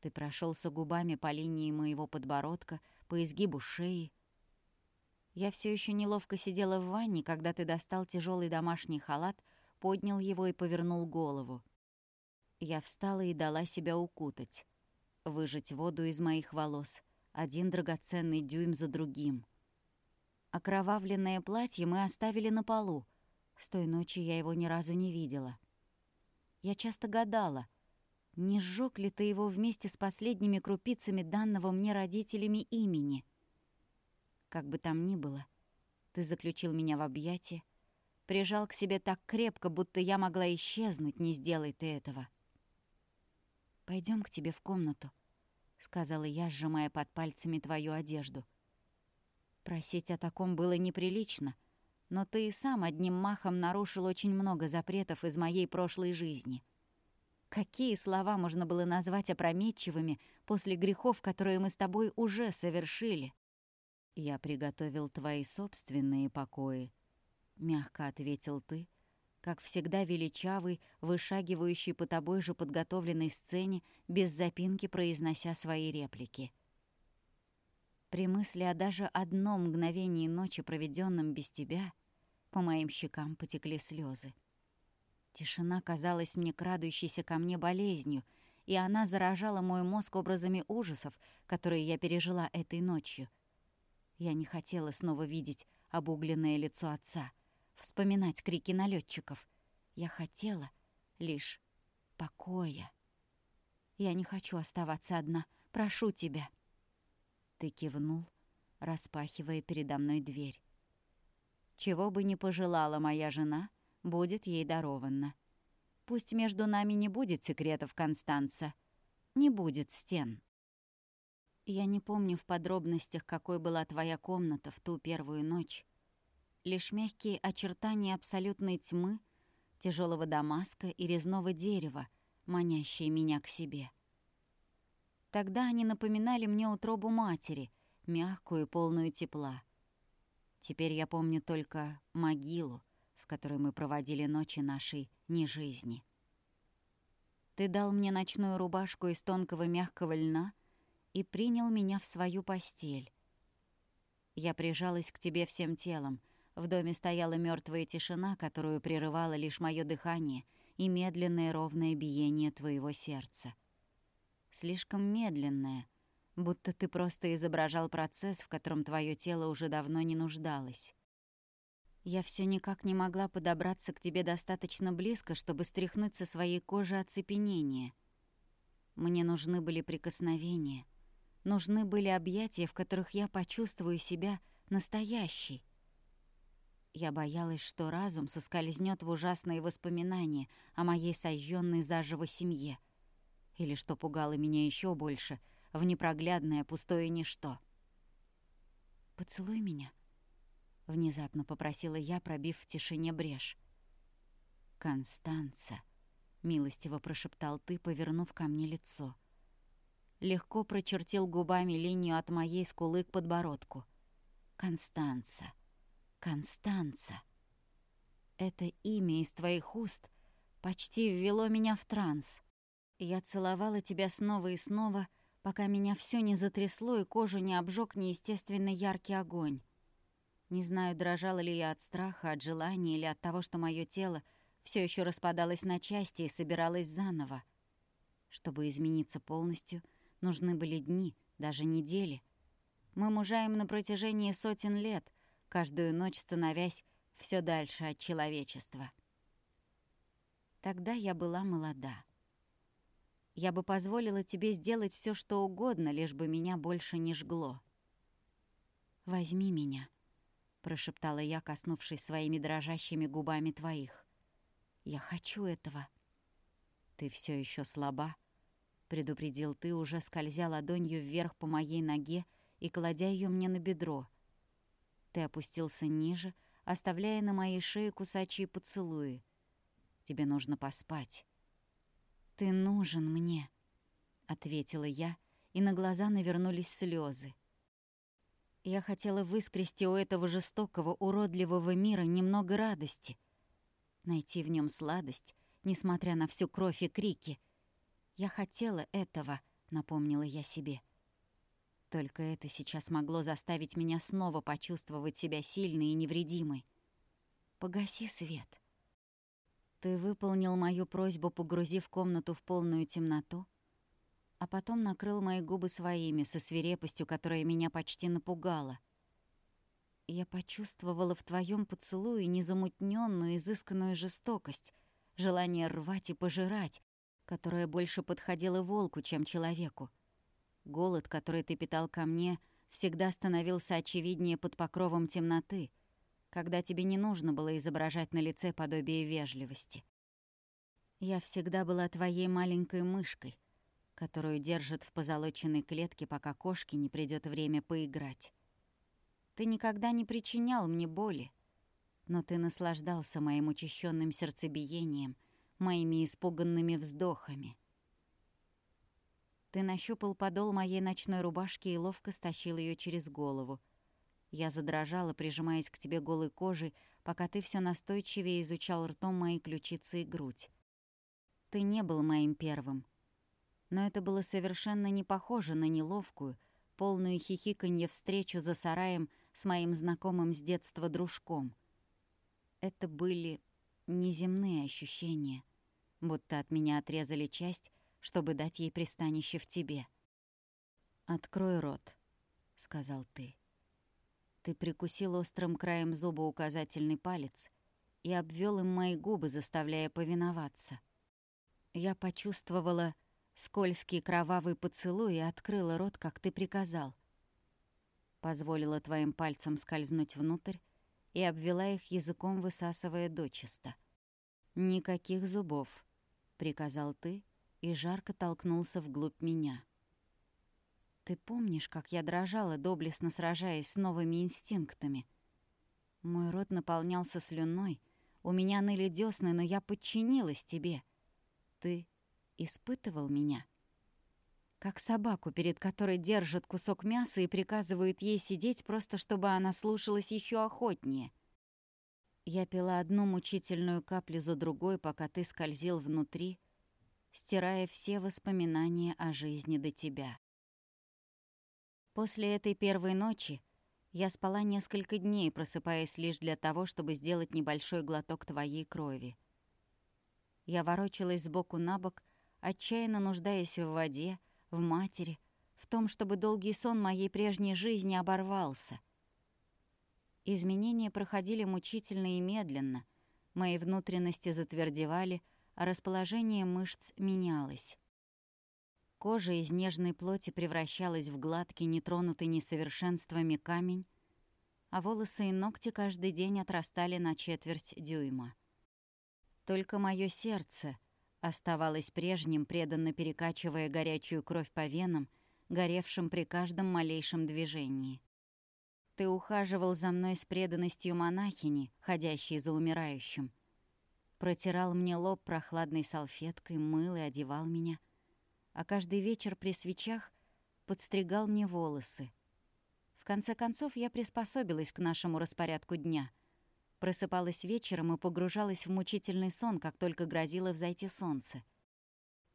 Ты прошелся губами по линии моего подбородка, по изгибу шеи. Я все еще неловко сидела в ванне, когда ты достал тяжелый домашний халат, поднял его и повернул голову. Я встала и дала себя укутать, выжать воду из моих волос, один драгоценный дюйм за другим. Окровавленное платье мы оставили на полу. С той ночи я его ни разу не видела. Я часто гадала, не сжёг ли ты его вместе с последними крупицами данного мне родителями имени. Как бы там ни было, ты заключил меня в объятия, прижал к себе так крепко, будто я могла исчезнуть, не сделай ты этого. Пойдем к тебе в комнату», — сказала я, сжимая под пальцами твою одежду. Просить о таком было неприлично, но ты и сам одним махом нарушил очень много запретов из моей прошлой жизни. Какие слова можно было назвать опрометчивыми после грехов, которые мы с тобой уже совершили? «Я приготовил твои собственные покои», — мягко ответил ты, как всегда величавый, вышагивающий по тобой же подготовленной сцене, без запинки произнося свои реплики. При мысли о даже одном мгновении ночи, проведенном без тебя, по моим щекам потекли слезы. Тишина казалась мне крадущейся ко мне болезнью, и она заражала мой мозг образами ужасов, которые я пережила этой ночью. Я не хотела снова видеть обугленное лицо отца — вспоминать крики налетчиков. Я хотела лишь покоя. Я не хочу оставаться одна. Прошу тебя. Ты кивнул, распахивая передо мной дверь. Чего бы ни пожелала моя жена, будет ей даровано. Пусть между нами не будет секретов Констанца, не будет стен. Я не помню в подробностях, какой была твоя комната в ту первую ночь, лишь мягкие очертания абсолютной тьмы, тяжелого дамаска и резного дерева, манящие меня к себе. Тогда они напоминали мне утробу матери, мягкую и полную тепла. Теперь я помню только могилу, в которой мы проводили ночи нашей нежизни. Ты дал мне ночную рубашку из тонкого мягкого льна и принял меня в свою постель. Я прижалась к тебе всем телом — в доме стояла мертвая тишина, которую прерывало лишь мое дыхание и медленное ровное биение твоего сердца. Слишком медленное, будто ты просто изображал процесс, в котором твое тело уже давно не нуждалось. Я все никак не могла подобраться к тебе достаточно близко, чтобы стряхнуть со своей кожи оцепенение. Мне нужны были прикосновения, нужны были объятия, в которых я почувствую себя настоящей, я боялась, что разум соскользнет в ужасные воспоминания о моей сожженной заживо семье. Или, что пугало меня еще больше, в непроглядное пустое ничто. «Поцелуй меня», — внезапно попросила я, пробив в тишине брешь. «Констанца», — милостиво прошептал ты, повернув ко мне лицо. Легко прочертил губами линию от моей скулы к подбородку. «Констанца». Констанца. Это имя из твоих уст почти ввело меня в транс. Я целовала тебя снова и снова, пока меня все не затрясло и кожу не обжег неестественно яркий огонь. Не знаю, дрожала ли я от страха, от желания или от того, что мое тело все еще распадалось на части и собиралось заново. Чтобы измениться полностью, нужны были дни, даже недели. Мы мужаем на протяжении сотен лет, каждую ночь становясь все дальше от человечества. Тогда я была молода. Я бы позволила тебе сделать все, что угодно, лишь бы меня больше не жгло. «Возьми меня», — прошептала я, коснувшись своими дрожащими губами твоих. «Я хочу этого». «Ты все еще слаба», — предупредил ты, уже скользя ладонью вверх по моей ноге и кладя ее мне на бедро. Ты опустился ниже, оставляя на моей шее кусачие поцелуи. «Тебе нужно поспать». «Ты нужен мне», — ответила я, и на глаза навернулись слезы. Я хотела выскрести у этого жестокого, уродливого мира немного радости. Найти в нем сладость, несмотря на всю кровь и крики. Я хотела этого, напомнила я себе. Только это сейчас могло заставить меня снова почувствовать себя сильной и невредимой. «Погаси свет». Ты выполнил мою просьбу, погрузив комнату в полную темноту, а потом накрыл мои губы своими со свирепостью, которая меня почти напугала. Я почувствовала в твоем поцелуе незамутненную, изысканную жестокость, желание рвать и пожирать, которое больше подходило волку, чем человеку. Голод, который ты питал ко мне, всегда становился очевиднее под покровом темноты, когда тебе не нужно было изображать на лице подобие вежливости. Я всегда была твоей маленькой мышкой, которую держат в позолоченной клетке, пока кошке не придёт время поиграть. Ты никогда не причинял мне боли, но ты наслаждался моим учащенным сердцебиением, моими испуганными вздохами. Ты нащупал подол моей ночной рубашки и ловко стащил ее через голову. Я задрожала, прижимаясь к тебе голой кожей, пока ты все настойчивее изучал ртом мои ключицы и грудь. Ты не был моим первым — но это было совершенно не похоже на неловкую, полную хихиканье встречу за сараем с моим знакомым с детства дружком. Это были неземные ощущения, будто от меня отрезали часть, чтобы дать ей пристанище в тебе. «Открой рот», — сказал ты. Ты прикусил острым краем зуба указательный палец и обвел им мои губы, заставляя повиноваться. Я почувствовала, скользкий кровавый поцелуй и открыла рот, как ты приказал. Позволила твоим пальцам скользнуть внутрь и обвела их языком, высасывая дочисто. «Никаких зубов», — приказал ты и жарко толкнулся вглубь меня. Ты помнишь, как я дрожала, доблестно сражаясь с новыми инстинктами? Мой рот наполнялся слюной, у меня ныли дёсны, но я подчинилась тебе. Ты испытывал меня. Как собаку, перед которой держат кусок мяса и приказывают ей сидеть просто, чтобы она слушалась еще охотнее. Я пила одну мучительную каплю за другой, пока ты скользил внутри, стирая все воспоминания о жизни до тебя. После этой первой ночи я спала несколько дней, просыпаясь лишь для того, чтобы сделать небольшой глоток твоей крови. Я ворочалась сбоку на бок, отчаянно нуждаясь в воде, в матери, в том, чтобы долгий сон моей прежней жизни оборвался. Изменения проходили мучительно и медленно, мои внутренности затвердевали, а расположение мышц менялось. Кожа из нежной плоти превращалась в гладкий, нетронутый несовершенствами камень, а волосы и ногти каждый день отрастали на четверть дюйма. Только мое сердце — оставалась прежним, преданно перекачивая горячую кровь по венам, горевшим при каждом малейшем движении. Ты ухаживал за мной с преданностью монахини, ходящей за умирающим. Протирал мне лоб прохладной салфеткой, мыл и одевал меня. А каждый вечер при свечах подстригал мне волосы. В конце концов, я приспособилась к нашему распорядку дня — Просыпалась вечером и погружалась в мучительный сон, как только грозило взойти солнце.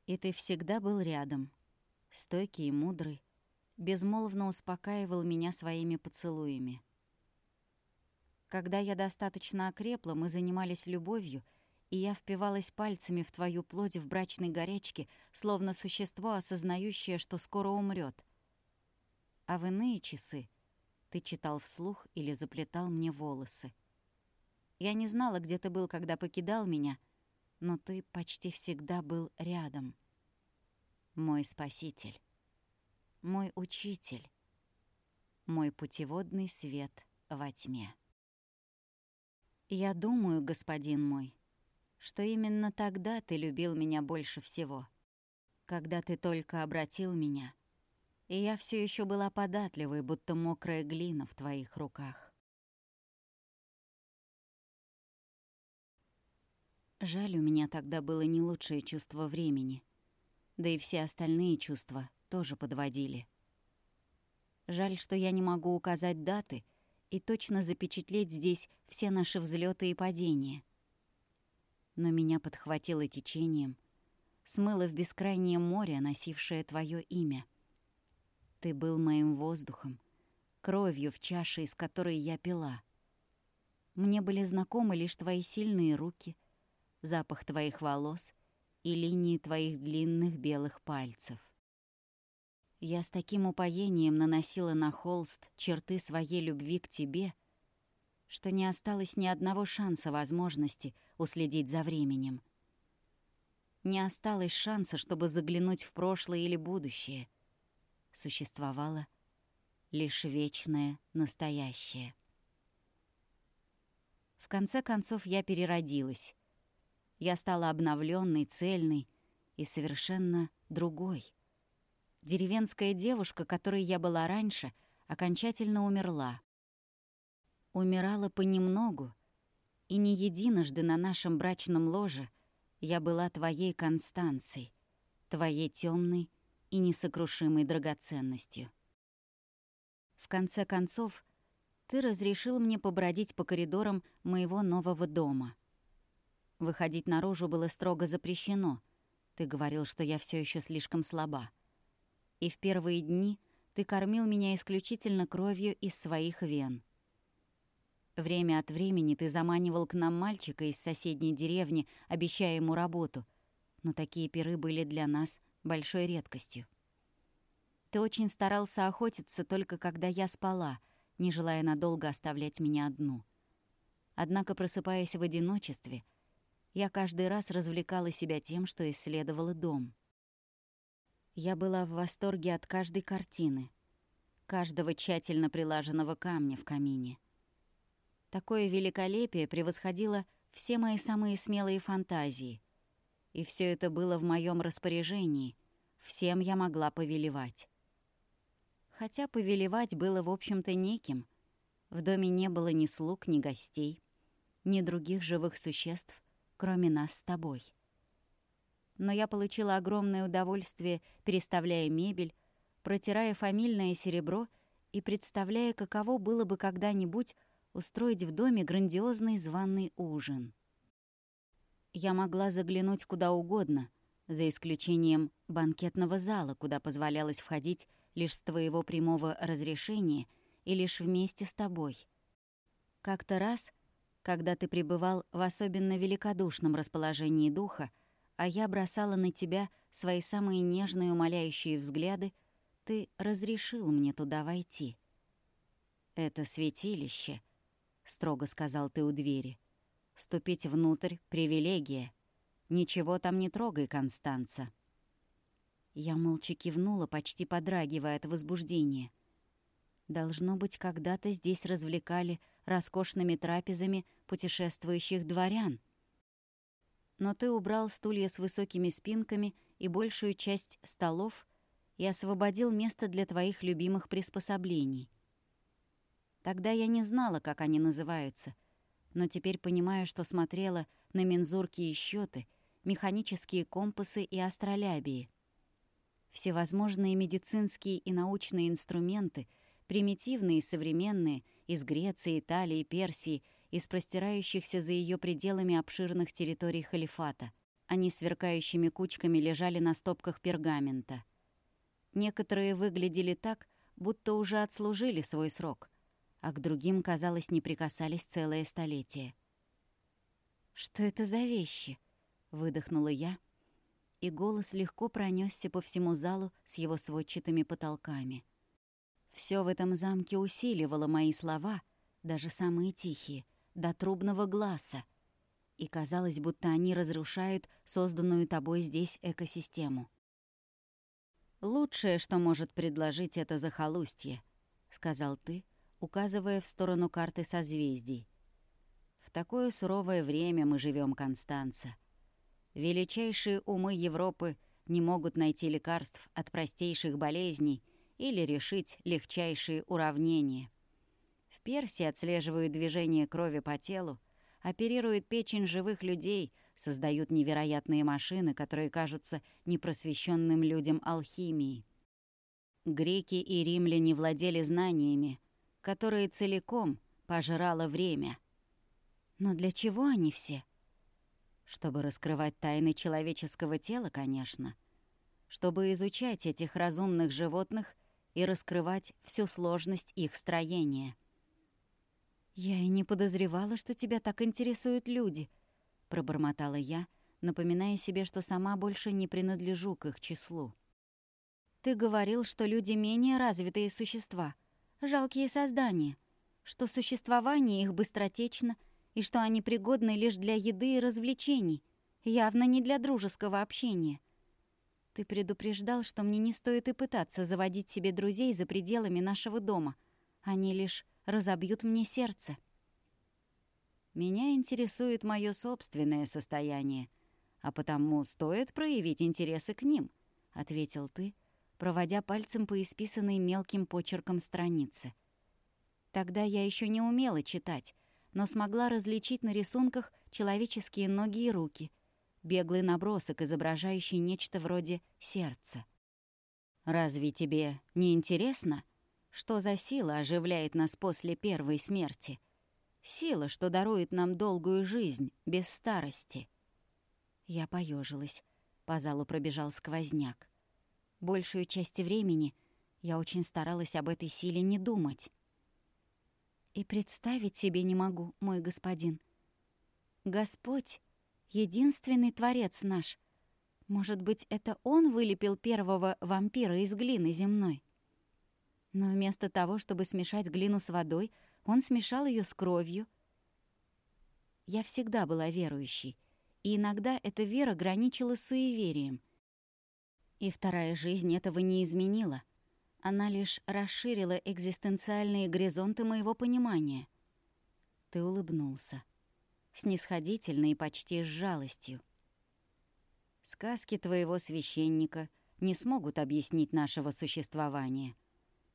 И ты всегда был рядом, стойкий и мудрый, безмолвно успокаивал меня своими поцелуями. Когда я достаточно окрепла, мы занимались любовью, и я впивалась пальцами в твою плоть в брачной горячке, словно существо, осознающее, что скоро умрет. А в иные часы ты читал вслух или заплетал мне волосы. Я не знала, где ты был, когда покидал меня, но ты почти всегда был рядом. мой спаситель, мой учитель, мой путеводный свет во тьме. Я думаю, господин мой, что именно тогда ты любил меня больше всего, когда ты только обратил меня, и я все еще была податливой, будто мокрая глина в твоих руках. Жаль, у меня тогда было не лучшее чувство времени, да и все остальные чувства тоже подводили. Жаль, что я не могу указать даты и точно запечатлеть здесь все наши взлеты и падения — но меня подхватило течением, смыло в бескрайнее море, носившее твое имя. Ты был моим воздухом, кровью в чаше, из которой я пила. Мне были знакомы лишь твои сильные руки, запах твоих волос и линии твоих длинных белых пальцев. Я с таким упоением наносила на холст черты своей любви к тебе, что не осталось ни одного шанса возможности уследить за временем. Не осталось шанса, чтобы заглянуть в прошлое или будущее. Существовало лишь вечное настоящее. В конце концов я переродилась. Я стала обновленной, цельной и совершенно другой. Деревенская девушка, которой я была раньше, окончательно умерла умирала понемногу, и не единожды на нашем брачном ложе я была твоей Констанцией, твоей темной и несокрушимой драгоценностью. В конце концов, ты разрешил мне побродить по коридорам моего нового дома. Выходить наружу было строго запрещено. Ты говорил, что я все еще слишком слаба. И в первые дни ты кормил меня исключительно кровью из своих вен — Время от времени ты заманивал к нам мальчика из соседней деревни, обещая ему работу. Но такие пиры были для нас большой редкостью. Ты очень старался охотиться только когда я спала, не желая надолго оставлять меня одну. Однако, просыпаясь в одиночестве, я каждый раз развлекала себя тем, что исследовала дом. Я была в восторге от каждой картины, каждого тщательно прилаженного камня в камине — Такое великолепие превосходило все мои самые смелые фантазии. И все это было в моем распоряжении. Всем я могла повелевать. Хотя повелевать было, в общем-то, неким. В доме не было ни слуг, ни гостей, ни других живых существ, кроме нас с тобой. Но я получила огромное удовольствие, переставляя мебель, протирая фамильное серебро и представляя, каково было бы когда-нибудь устроить в доме грандиозный званый ужин. Я могла заглянуть куда угодно, за исключением банкетного зала, куда позволялось входить лишь с твоего прямого разрешения и лишь вместе с тобой. Как-то раз, когда ты пребывал в особенно великодушном расположении духа, а я бросала на тебя свои самые нежные умоляющие взгляды, ты разрешил мне туда войти. Это святилище — строго сказал ты у двери. «Ступить внутрь — привилегия. Ничего там не трогай, Констанца». Я молча кивнула, почти подрагивая от возбуждения. Должно быть, когда-то здесь развлекали роскошными трапезами путешествующих дворян. Но ты убрал стулья с высокими спинками и большую часть столов и освободил место для твоих любимых приспособлений — Тогда я не знала, как они называются, но теперь понимаю, что смотрела на мензурки и счеты, механические компасы и астролябии. Всевозможные медицинские и научные инструменты, примитивные и современные, из Греции, Италии, Персии, из простирающихся за ее пределами обширных территорий халифата. Они сверкающими кучками лежали на стопках пергамента. Некоторые выглядели так, будто уже отслужили свой срок а к другим, казалось, не прикасались целое столетие. «Что это за вещи?» — выдохнула я, и голос легко пронесся по всему залу с его сводчатыми потолками. Все в этом замке усиливало мои слова, даже самые тихие, до трубного глаза, и казалось, будто они разрушают созданную тобой здесь экосистему. «Лучшее, что может предложить это захолустье», — сказал ты, указывая в сторону карты созвездий. «В такое суровое время мы живем, Констанца. Величайшие умы Европы не могут найти лекарств от простейших болезней или решить легчайшие уравнения. В Персии отслеживают движение крови по телу, оперируют печень живых людей, создают невероятные машины, которые кажутся непросвещенным людям алхимией. Греки и римляне владели знаниями, которые целиком пожирало время. Но для чего они все? Чтобы раскрывать тайны человеческого тела, конечно. Чтобы изучать этих разумных животных и раскрывать всю сложность их строения. «Я и не подозревала, что тебя так интересуют люди», — пробормотала я, напоминая себе, что сама больше не принадлежу к их числу. «Ты говорил, что люди менее развитые существа, жалкие создания, что существование их быстротечно и что они пригодны лишь для еды и развлечений, явно не для дружеского общения. Ты предупреждал, что мне не стоит и пытаться заводить себе друзей за пределами нашего дома. Они лишь разобьют мне сердце. Меня интересует мое собственное состояние, а потому стоит проявить интересы к ним, — ответил ты, проводя пальцем по исписанной мелким почерком странице. Тогда я еще не умела читать, но смогла различить на рисунках человеческие ноги и руки, беглый набросок, изображающий нечто вроде сердца. «Разве тебе не интересно?» Что за сила оживляет нас после первой смерти? Сила, что дарует нам долгую жизнь, без старости. Я поежилась. По залу пробежал сквозняк. Большую часть времени я очень старалась об этой силе не думать. И представить себе не могу, мой господин. Господь — единственный Творец наш. Может быть, это Он вылепил первого вампира из глины земной? Но вместо того, чтобы смешать глину с водой, он смешал ее с кровью. Я всегда была верующей, и иногда эта вера граничила с суеверием. И вторая жизнь этого не изменила. Она лишь расширила экзистенциальные горизонты моего понимания. Ты улыбнулся. Снисходительно и почти с жалостью. Сказки твоего священника не смогут объяснить нашего существования.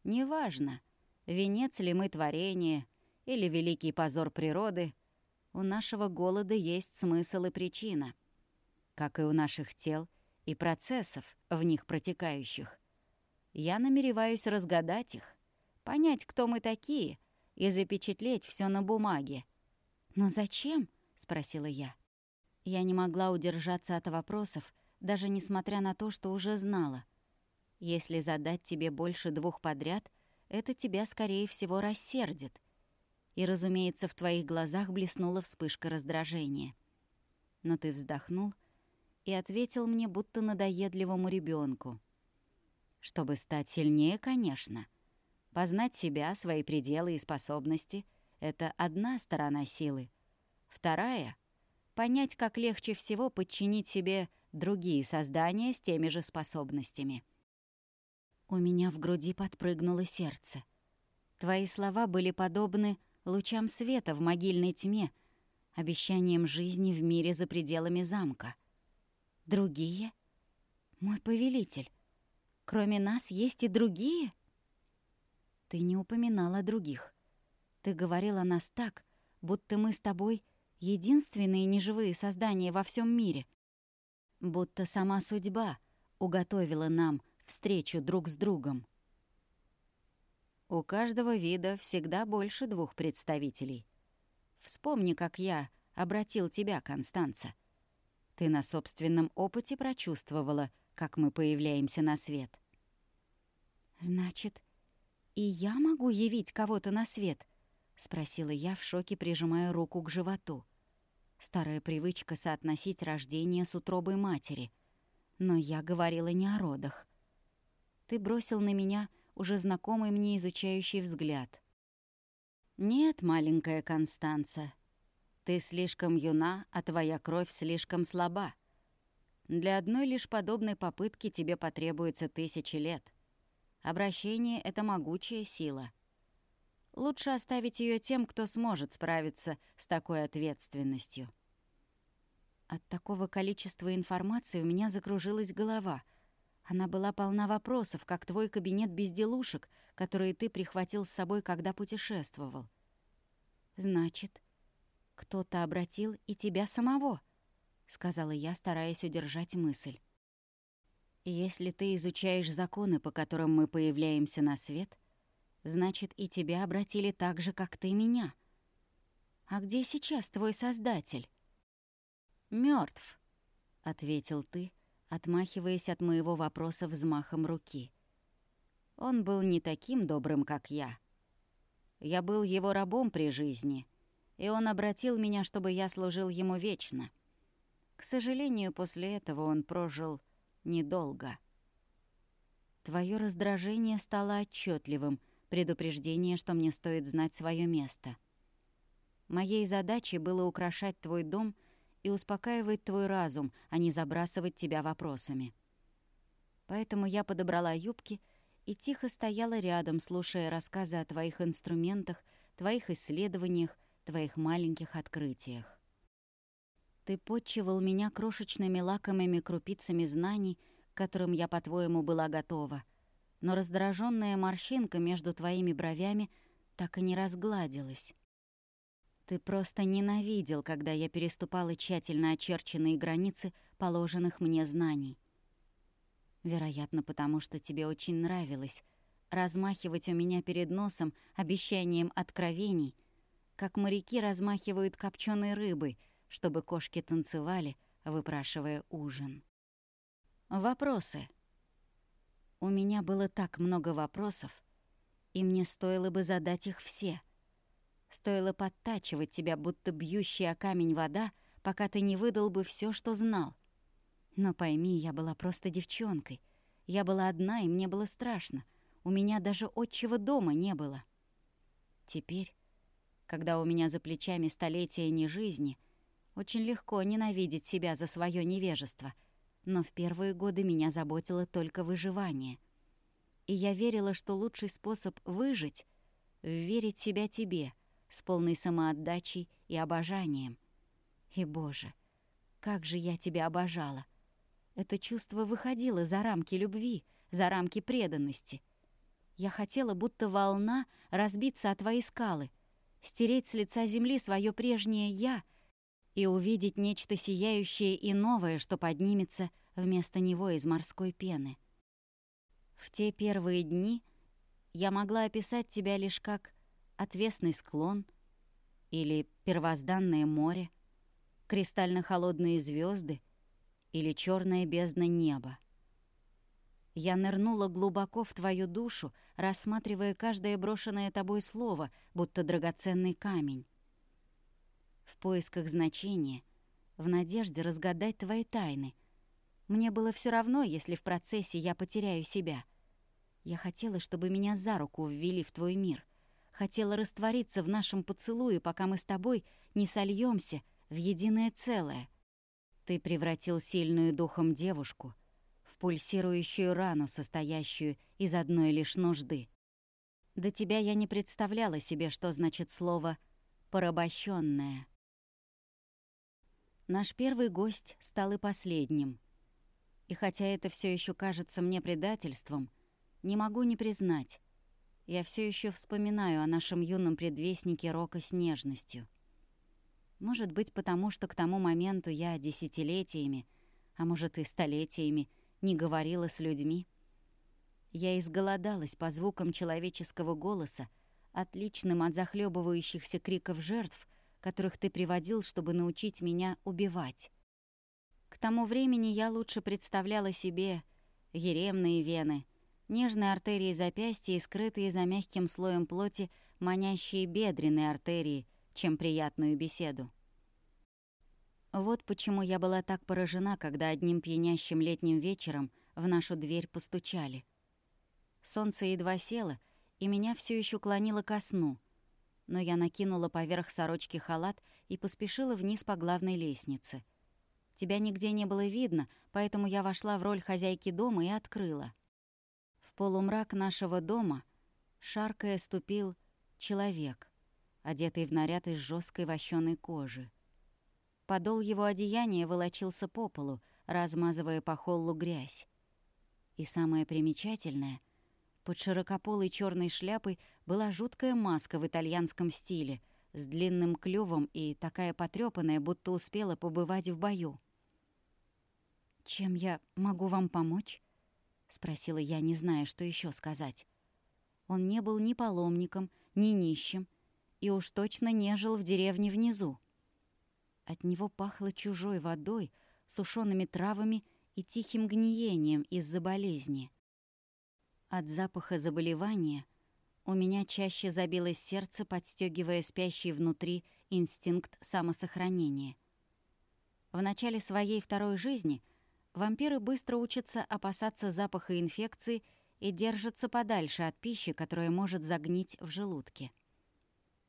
Неважно, венец ли мы творение или великий позор природы, у нашего голода есть смысл и причина, как и у наших тел и процессов, в них протекающих. Я намереваюсь разгадать их, понять, кто мы такие, и запечатлеть все на бумаге. «Но зачем?» — спросила я. Я не могла удержаться от вопросов, даже несмотря на то, что уже знала — если задать тебе больше двух подряд, это тебя, скорее всего, рассердит. И, разумеется, в твоих глазах блеснула вспышка раздражения. Но ты вздохнул и ответил мне, будто надоедливому ребенку. Чтобы стать сильнее, конечно. Познать себя, свои пределы и способности — это одна сторона силы. Вторая — понять, как легче всего подчинить себе другие создания с теми же способностями — у меня в груди подпрыгнуло сердце. Твои слова были подобны лучам света в могильной тьме, обещанием жизни в мире за пределами замка. Другие? Мой повелитель. Кроме нас есть и другие? Ты не упоминал о других. Ты говорил о нас так, будто мы с тобой единственные неживые создания во всем мире. Будто сама судьба уготовила нам встречу друг с другом. У каждого вида всегда больше двух представителей. Вспомни, как я обратил тебя, Констанца. Ты на собственном опыте прочувствовала, как мы появляемся на свет. «Значит, и я могу явить кого-то на свет?» — спросила я в шоке, прижимая руку к животу. Старая привычка соотносить рождение с утробой матери. Но я говорила не о родах. Ты бросил на меня уже знакомый мне изучающий взгляд. «Нет, маленькая Констанца, ты слишком юна, а твоя кровь слишком слаба. Для одной лишь подобной попытки тебе потребуется тысячи лет. Обращение — это могучая сила. Лучше оставить ее тем, кто сможет справиться с такой ответственностью. От такого количества информации у меня закружилась голова. Она была полна вопросов, как твой кабинет безделушек, которые ты прихватил с собой, когда путешествовал. Значит, кто-то обратил и тебя самого, сказала я, стараясь удержать мысль. Если ты изучаешь законы, по которым мы появляемся на свет, значит, и тебя обратили так же, как ты меня. А где сейчас твой создатель? Мертв, ответил ты, отмахиваясь от моего вопроса взмахом руки. Он был не таким добрым, как я. Я был его рабом при жизни, и он обратил меня, чтобы я служил ему вечно. К сожалению, после этого он прожил недолго. Твое раздражение стало отчетливым, предупреждение, что мне стоит знать свое место. Моей задачей было украшать твой дом и успокаивать твой разум, а не забрасывать тебя вопросами. Поэтому я подобрала юбки и тихо стояла рядом, слушая рассказы о твоих инструментах, твоих исследованиях, твоих маленьких открытиях. Ты подчивал меня крошечными лакомыми крупицами знаний, к которым я, по-твоему, была готова. Но раздраженная морщинка между твоими бровями так и не разгладилась. Ты просто ненавидел, когда я переступала тщательно очерченные границы положенных мне знаний. Вероятно, потому что тебе очень нравилось размахивать у меня перед носом обещанием откровений, как моряки размахивают копченой рыбой — чтобы кошки танцевали, выпрашивая ужин. Вопросы. У меня было так много вопросов, и мне стоило бы задать их все. Стоило подтачивать тебя, будто бьющая камень вода, пока ты не выдал бы все, что знал. Но пойми, я была просто девчонкой. Я была одна, и мне было страшно. У меня даже отчего дома не было. Теперь, когда у меня за плечами столетия не жизни, очень легко ненавидеть себя за свое невежество, но в первые годы меня заботило только выживание. И я верила, что лучший способ выжить — верить себя тебе, с полной самоотдачей и обожанием. И, Боже, как же я тебя обожала! Это чувство выходило за рамки любви, за рамки преданности. Я хотела, будто волна, разбиться о твои скалы, стереть с лица земли свое прежнее «я», и увидеть нечто сияющее и новое, что поднимется вместо него из морской пены. В те первые дни я могла описать тебя лишь как отвесный склон или первозданное море, кристально-холодные звезды или черная бездна неба. Я нырнула глубоко в твою душу, рассматривая каждое брошенное тобой слово, будто драгоценный камень в поисках значения, в надежде разгадать твои тайны. Мне было все равно, если в процессе я потеряю себя. Я хотела, чтобы меня за руку ввели в твой мир. Хотела раствориться в нашем поцелуе, пока мы с тобой не сольемся в единое целое. Ты превратил сильную духом девушку в пульсирующую рану, состоящую из одной лишь нужды. До тебя я не представляла себе, что значит слово «порабощенная». Наш первый гость стал и последним. И хотя это все еще кажется мне предательством, не могу не признать. Я все еще вспоминаю о нашем юном предвестнике Рока с нежностью. Может быть, потому что к тому моменту я десятилетиями, а может и столетиями, не говорила с людьми. Я изголодалась по звукам человеческого голоса, отличным от захлебывающихся криков жертв — которых ты приводил, чтобы научить меня убивать. К тому времени я лучше представляла себе еремные вены, нежные артерии запястья и скрытые за мягким слоем плоти манящие бедренные артерии, чем приятную беседу. Вот почему я была так поражена, когда одним пьянящим летним вечером в нашу дверь постучали. Солнце едва село, и меня все еще клонило ко сну — но я накинула поверх сорочки халат и поспешила вниз по главной лестнице. Тебя нигде не было видно, поэтому я вошла в роль хозяйки дома и открыла. В полумрак нашего дома, шаркая, ступил человек, одетый в наряд из жесткой вощеной кожи. Подол его одеяния волочился по полу, размазывая по холлу грязь. И самое примечательное, под широкополой черной шляпой была жуткая маска в итальянском стиле, с длинным клювом и такая потрёпанная, будто успела побывать в бою. «Чем я могу вам помочь?» — спросила я, не зная, что еще сказать. Он не был ни паломником, ни нищим, и уж точно не жил в деревне внизу. От него пахло чужой водой, сушеными травами и тихим гниением из-за болезни. От запаха заболевания у меня чаще забилось сердце, подстегивая спящий внутри инстинкт самосохранения. В начале своей второй жизни — Вампиры быстро учатся опасаться запаха инфекции и держатся подальше от пищи, которая может загнить в желудке.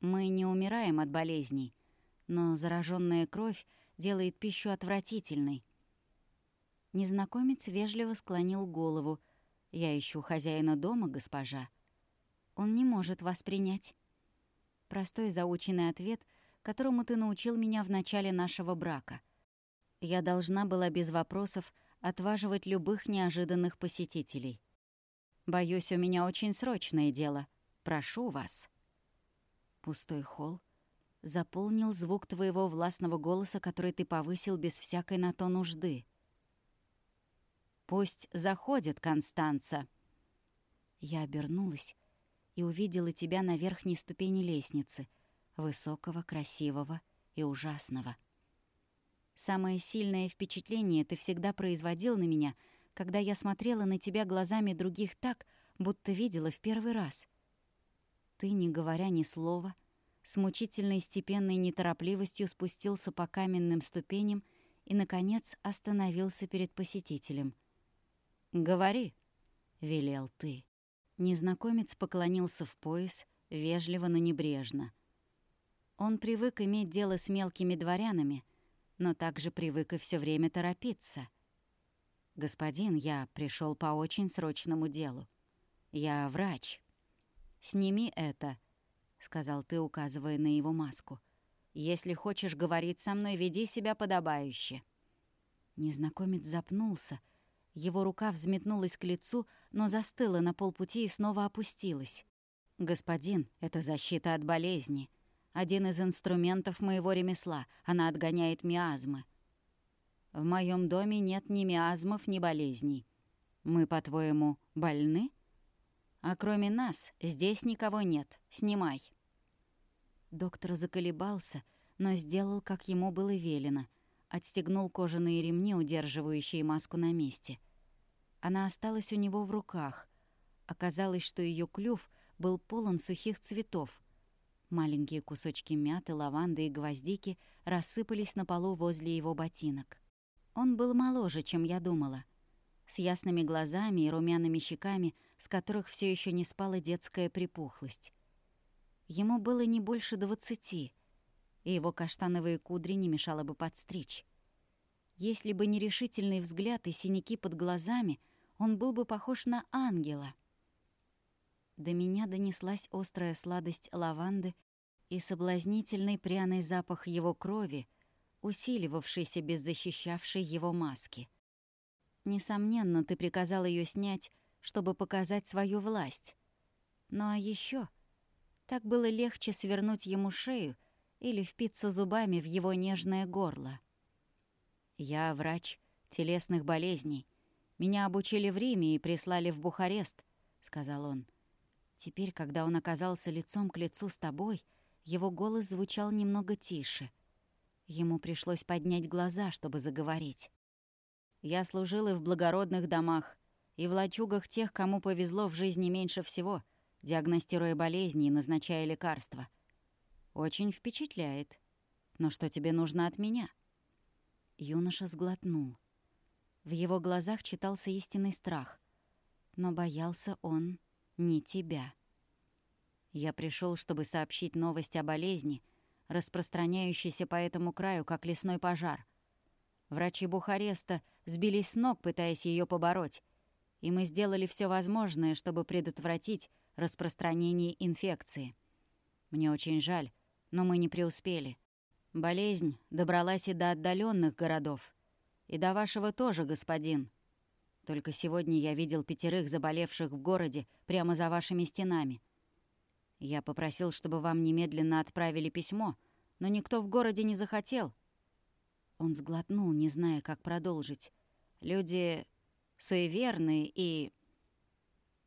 Мы не умираем от болезней, но зараженная кровь делает пищу отвратительной. Незнакомец вежливо склонил голову. «Я ищу хозяина дома, госпожа». «Он не может вас принять». Простой заученный ответ, которому ты научил меня в начале нашего брака. Я должна была без вопросов отваживать любых неожиданных посетителей. «Боюсь, у меня очень срочное дело. Прошу вас». Пустой холл заполнил звук твоего властного голоса, который ты повысил без всякой на то нужды. «Пусть заходит, Констанца». Я обернулась и увидела тебя на верхней ступени лестницы, высокого, красивого и ужасного — Самое сильное впечатление ты всегда производил на меня, когда я смотрела на тебя глазами других так, будто видела в первый раз. Ты, не говоря ни слова, с мучительной степенной неторопливостью спустился по каменным ступеням и, наконец, остановился перед посетителем. «Говори», — велел ты. Незнакомец поклонился в пояс, вежливо, но небрежно. Он привык иметь дело с мелкими дворянами — но также привык и все время торопиться. «Господин, я пришел по очень срочному делу. Я врач. Сними это», — сказал ты, указывая на его маску. «Если хочешь говорить со мной, веди себя подобающе». Незнакомец запнулся. Его рука взметнулась к лицу, но застыла на полпути и снова опустилась. «Господин, это защита от болезни один из инструментов моего ремесла. Она отгоняет миазмы. В моем доме нет ни миазмов, ни болезней. Мы, по-твоему, больны? А кроме нас здесь никого нет. Снимай». Доктор заколебался, но сделал, как ему было велено. Отстегнул кожаные ремни, удерживающие маску на месте. Она осталась у него в руках. Оказалось, что ее клюв был полон сухих цветов — Маленькие кусочки мяты, лаванды и гвоздики рассыпались на полу возле его ботинок. Он был моложе, чем я думала. С ясными глазами и румяными щеками, с которых все еще не спала детская припухлость. Ему было не больше двадцати, и его каштановые кудри не мешало бы подстричь. Если бы не решительный взгляд и синяки под глазами, он был бы похож на ангела — до меня донеслась острая сладость лаванды и соблазнительный пряный запах его крови, усиливавшийся без защищавшей его маски. Несомненно, ты приказал ее снять, чтобы показать свою власть. Ну а еще так было легче свернуть ему шею или впиться зубами в его нежное горло. Я врач телесных болезней. Меня обучили в Риме и прислали в Бухарест, сказал он. Теперь, когда он оказался лицом к лицу с тобой, его голос звучал немного тише. Ему пришлось поднять глаза, чтобы заговорить. «Я служил и в благородных домах, и в лачугах тех, кому повезло в жизни меньше всего, диагностируя болезни и назначая лекарства. Очень впечатляет. Но что тебе нужно от меня?» Юноша сглотнул. В его глазах читался истинный страх. Но боялся он не тебя. Я пришел, чтобы сообщить новость о болезни, распространяющейся по этому краю, как лесной пожар. Врачи Бухареста сбились с ног, пытаясь ее побороть, и мы сделали все возможное, чтобы предотвратить распространение инфекции. Мне очень жаль, но мы не преуспели. Болезнь добралась и до отдаленных городов. И до вашего тоже, господин. Только сегодня я видел пятерых заболевших в городе прямо за вашими стенами. Я попросил, чтобы вам немедленно отправили письмо, но никто в городе не захотел. Он сглотнул, не зная, как продолжить. Люди суеверные и...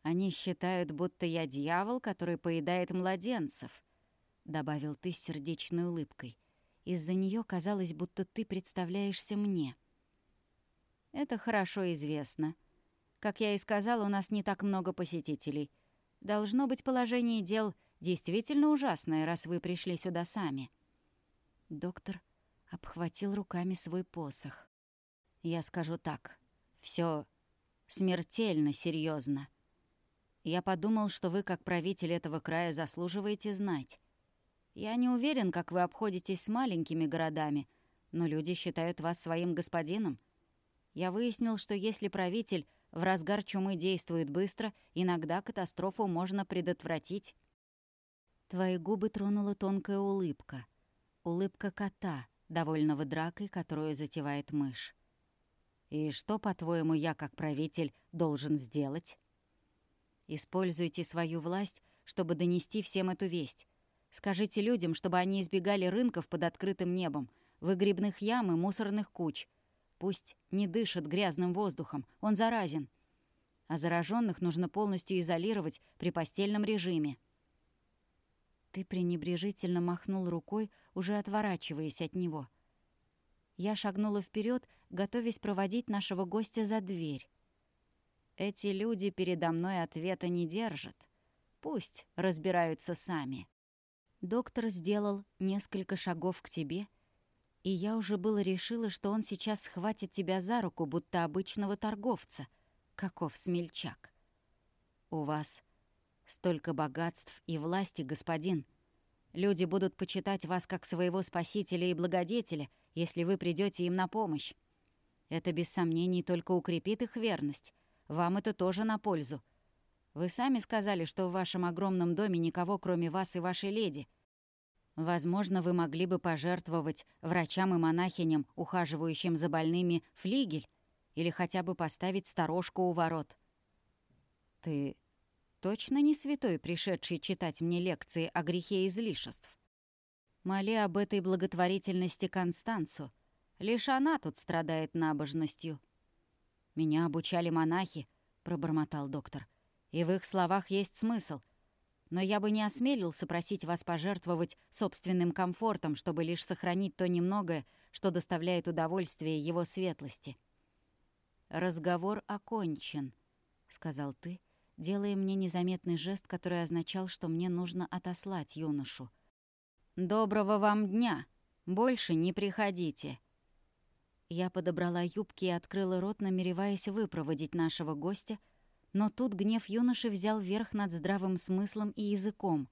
Они считают, будто я дьявол, который поедает младенцев, добавил ты с сердечной улыбкой. Из-за нее казалось, будто ты представляешься мне. Это хорошо известно. Как я и сказал, у нас не так много посетителей. Должно быть, положение дел действительно ужасное, раз вы пришли сюда сами. Доктор обхватил руками свой посох. Я скажу так. все смертельно серьезно. Я подумал, что вы, как правитель этого края, заслуживаете знать. Я не уверен, как вы обходитесь с маленькими городами, но люди считают вас своим господином. Я выяснил, что если правитель в разгар чумы действует быстро, иногда катастрофу можно предотвратить. Твои губы тронула тонкая улыбка. Улыбка кота, довольного дракой, которую затевает мышь. И что, по-твоему, я, как правитель, должен сделать? Используйте свою власть, чтобы донести всем эту весть. Скажите людям, чтобы они избегали рынков под открытым небом, выгребных ям и мусорных куч. Пусть не дышат грязным воздухом, он заразен. А зараженных нужно полностью изолировать при постельном режиме. Ты пренебрежительно махнул рукой, уже отворачиваясь от него — я шагнула вперед, готовясь проводить нашего гостя за дверь. Эти люди передо мной ответа не держат. Пусть разбираются сами. Доктор сделал несколько шагов к тебе, и я уже было решила, что он сейчас схватит тебя за руку, будто обычного торговца. Каков смельчак. У вас столько богатств и власти, господин. Люди будут почитать вас как своего спасителя и благодетеля — если вы придете им на помощь. Это без сомнений только укрепит их верность. Вам это тоже на пользу. Вы сами сказали, что в вашем огромном доме никого, кроме вас и вашей леди. Возможно, вы могли бы пожертвовать врачам и монахиням, ухаживающим за больными, флигель, или хотя бы поставить сторожку у ворот. Ты точно не святой, пришедший читать мне лекции о грехе излишеств? Моли об этой благотворительности Констанцу. Лишь она тут страдает набожностью. «Меня обучали монахи», — пробормотал доктор. «И в их словах есть смысл. Но я бы не осмелился просить вас пожертвовать собственным комфортом, чтобы лишь сохранить то немногое, что доставляет удовольствие его светлости». «Разговор окончен», — сказал ты, делая мне незаметный жест, который означал, что мне нужно отослать юношу. «Доброго вам дня! Больше не приходите!» Я подобрала юбки и открыла рот, намереваясь выпроводить нашего гостя, но тут гнев юноши взял верх над здравым смыслом и языком.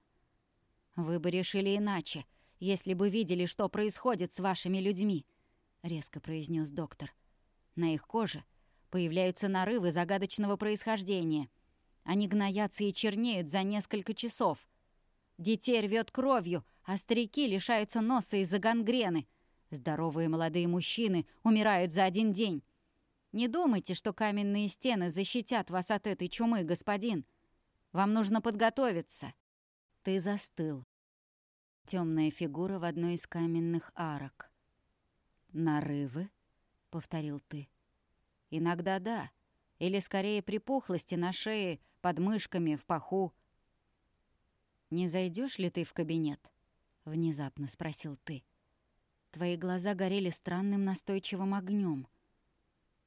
«Вы бы решили иначе, если бы видели, что происходит с вашими людьми», — резко произнес доктор. «На их коже появляются нарывы загадочного происхождения. Они гноятся и чернеют за несколько часов. Детей рвет кровью, а старики лишаются носа из-за гангрены. Здоровые молодые мужчины умирают за один день. Не думайте, что каменные стены защитят вас от этой чумы, господин. Вам нужно подготовиться. Ты застыл. Темная фигура в одной из каменных арок. «Нарывы?» — повторил ты. «Иногда да. Или скорее припухлости на шее, под мышками, в паху. Не зайдешь ли ты в кабинет?» внезапно спросил ты. Твои глаза горели странным настойчивым огнем.